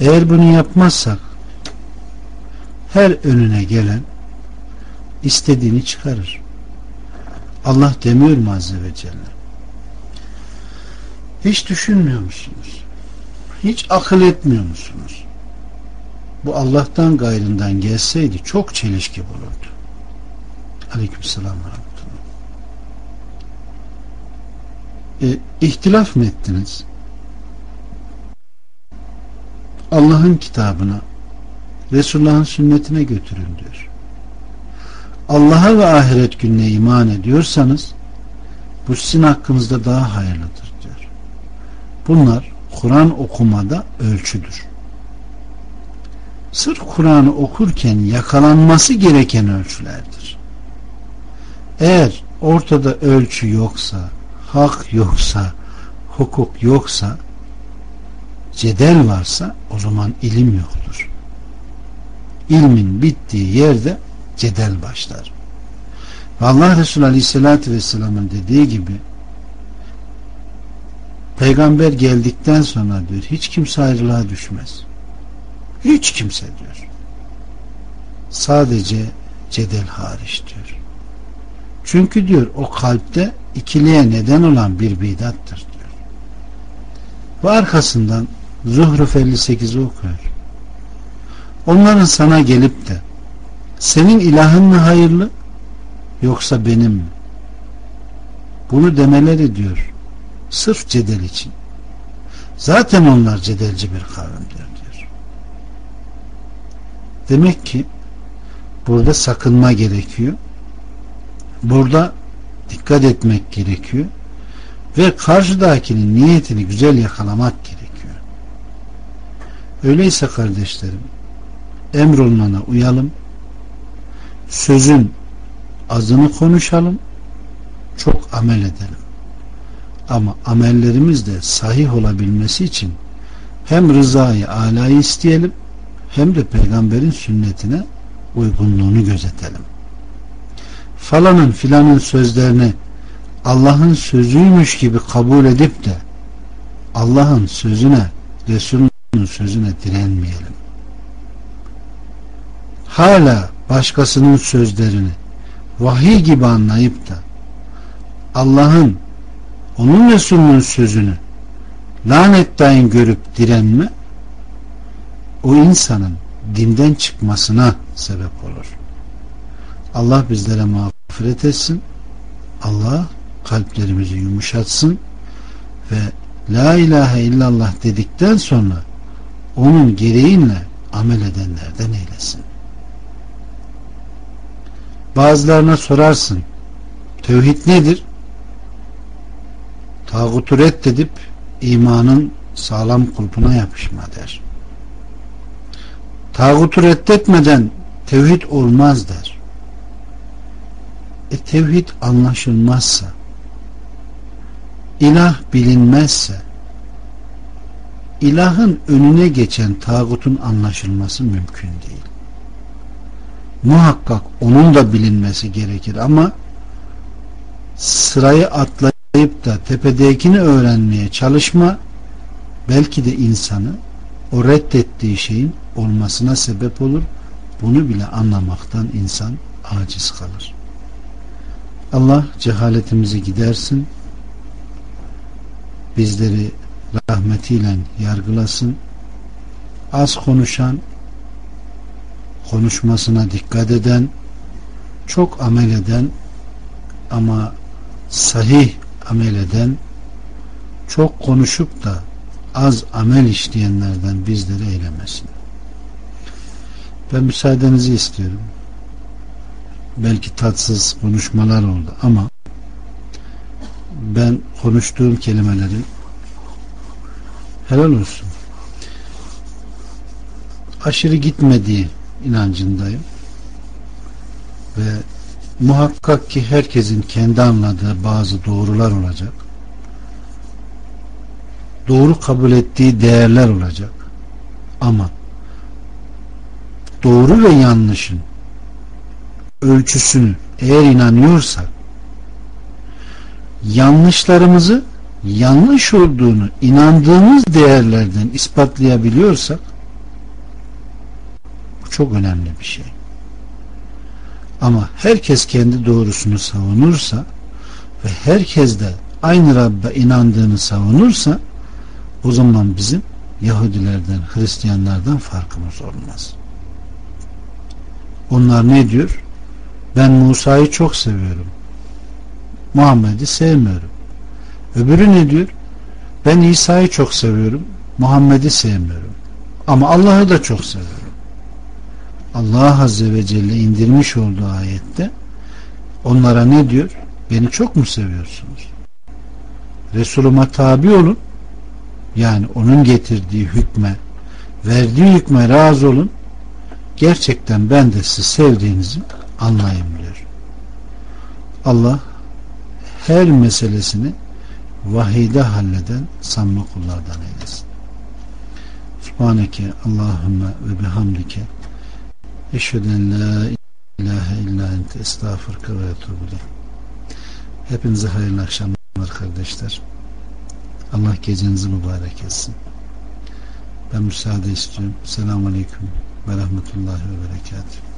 Eğer bunu yapmazsak her önüne gelen istediğini çıkarır. Allah demiyor mu Azze ve Celle? Hiç düşünmüyor musunuz? Hiç akıl etmiyor musunuz? Bu Allah'tan gayrından gelseydi çok çelişki bulurdu. Aleyküm selam ve e, ihtilaf mı ettiniz? Allah'ın kitabına Resulullah'ın sünnetine götürün diyor. Allah'a ve ahiret gününe iman ediyorsanız bu sizin hakkınızda daha hayırlıdır diyor. Bunlar Kur'an okumada ölçüdür. Sırf Kur'an'ı okurken yakalanması gereken ölçülerdir. Eğer ortada ölçü yoksa, hak yoksa, hukuk yoksa, cedel varsa o zaman ilim yoktur. İlmin bittiği yerde cedel başlar. Ve Allah Resulü Aleyhisselatü Vesselam'ın dediği gibi peygamber geldikten sonra diyor hiç kimse ayrılığa düşmez. Hiç kimse diyor. Sadece cedel hariç diyor. Çünkü diyor o kalpte ikiliye neden olan bir bidattır diyor. Ve arkasından Zuhruf 58'i okuyor. Onların sana gelip de senin ilahın mı hayırlı yoksa benim mi? Bunu demeleri diyor. Sırf cedel için. Zaten onlar cedelci bir kavramdır diyor. Demek ki burada sakınma gerekiyor. Burada dikkat etmek gerekiyor. Ve karşıdakinin niyetini güzel yakalamak gerekiyor. Öyleyse kardeşlerim emrolunana uyalım. Sözün azını konuşalım. Çok amel edelim. Ama amellerimiz de sahih olabilmesi için hem rızayı alayı isteyelim hem de peygamberin sünnetine uygunluğunu gözetelim. Falanın filanın sözlerini Allah'ın sözüymüş gibi kabul edip de Allah'ın sözüne Resul'ün sözüne direnmeyelim. Hala başkasının sözlerini vahiy gibi anlayıp da Allah'ın onun Resulünün sözünü lanet daim görüp direnme o insanın dinden çıkmasına sebep olur. Allah bizlere mağfiret etsin. Allah kalplerimizi yumuşatsın ve La ilahe illallah dedikten sonra onun gereğinle amel edenlerden eylesin. Bazılarına sorarsın tevhid nedir? Tağutu reddedip imanın sağlam kulpuna yapışma der. Tağutu reddetmeden tevhid olmaz der. E tevhid anlaşılmazsa ilah bilinmezse ilahın önüne geçen tağutun anlaşılması mümkün değil. Muhakkak onun da bilinmesi gerekir ama sırayı atlayıp da tepedekini öğrenmeye çalışma belki de insanı o reddettiği şeyin olmasına sebep olur. Bunu bile anlamaktan insan aciz kalır. Allah cehaletimizi gidersin bizleri rahmetiyle yargılasın. Az konuşan, konuşmasına dikkat eden, çok amel eden ama sahih amel eden, çok konuşup da az amel işleyenlerden bizleri eylemesin. Ben müsaadenizi istiyorum. Belki tatsız konuşmalar oldu ama ben konuştuğum kelimeleri helal olsun. Aşırı gitmediği inancındayım. Ve muhakkak ki herkesin kendi anladığı bazı doğrular olacak. Doğru kabul ettiği değerler olacak. Ama doğru ve yanlışın ölçüsünü eğer inanıyorsak yanlışlarımızı yanlış olduğunu inandığımız değerlerden ispatlayabiliyorsak bu çok önemli bir şey. Ama herkes kendi doğrusunu savunursa ve herkes de aynı Rabbe inandığını savunursa o zaman bizim Yahudilerden, Hristiyanlardan farkımız olmaz. Onlar ne diyor? Ben Musa'yı çok seviyorum. Muhammed'i sevmiyorum. Öbürü ne diyor? Ben İsa'yı çok seviyorum. Muhammed'i sevmiyorum. Ama Allah'ı da çok seviyorum. Allah Azze ve Celle indirmiş olduğu ayette onlara ne diyor? Beni çok mu seviyorsunuz? Resuluma tabi olun. Yani onun getirdiği hükme, verdiği hükme razı olun. Gerçekten ben de sizi sevdiğinizi anlayayım diyor. Allah her meselesini vahide halleden samimi kullardan eylesin. Subhaneke Allahümme ve bihamdike eşheden la ilahe illa ente estağfurke ve etubule. Hepinize hayırlı akşamlar kardeşler. Allah gecenizi mübarek etsin. Ben müsaade istiyorum. Selamun Aleyküm ve Rahmetullahi ve Berekatuhu.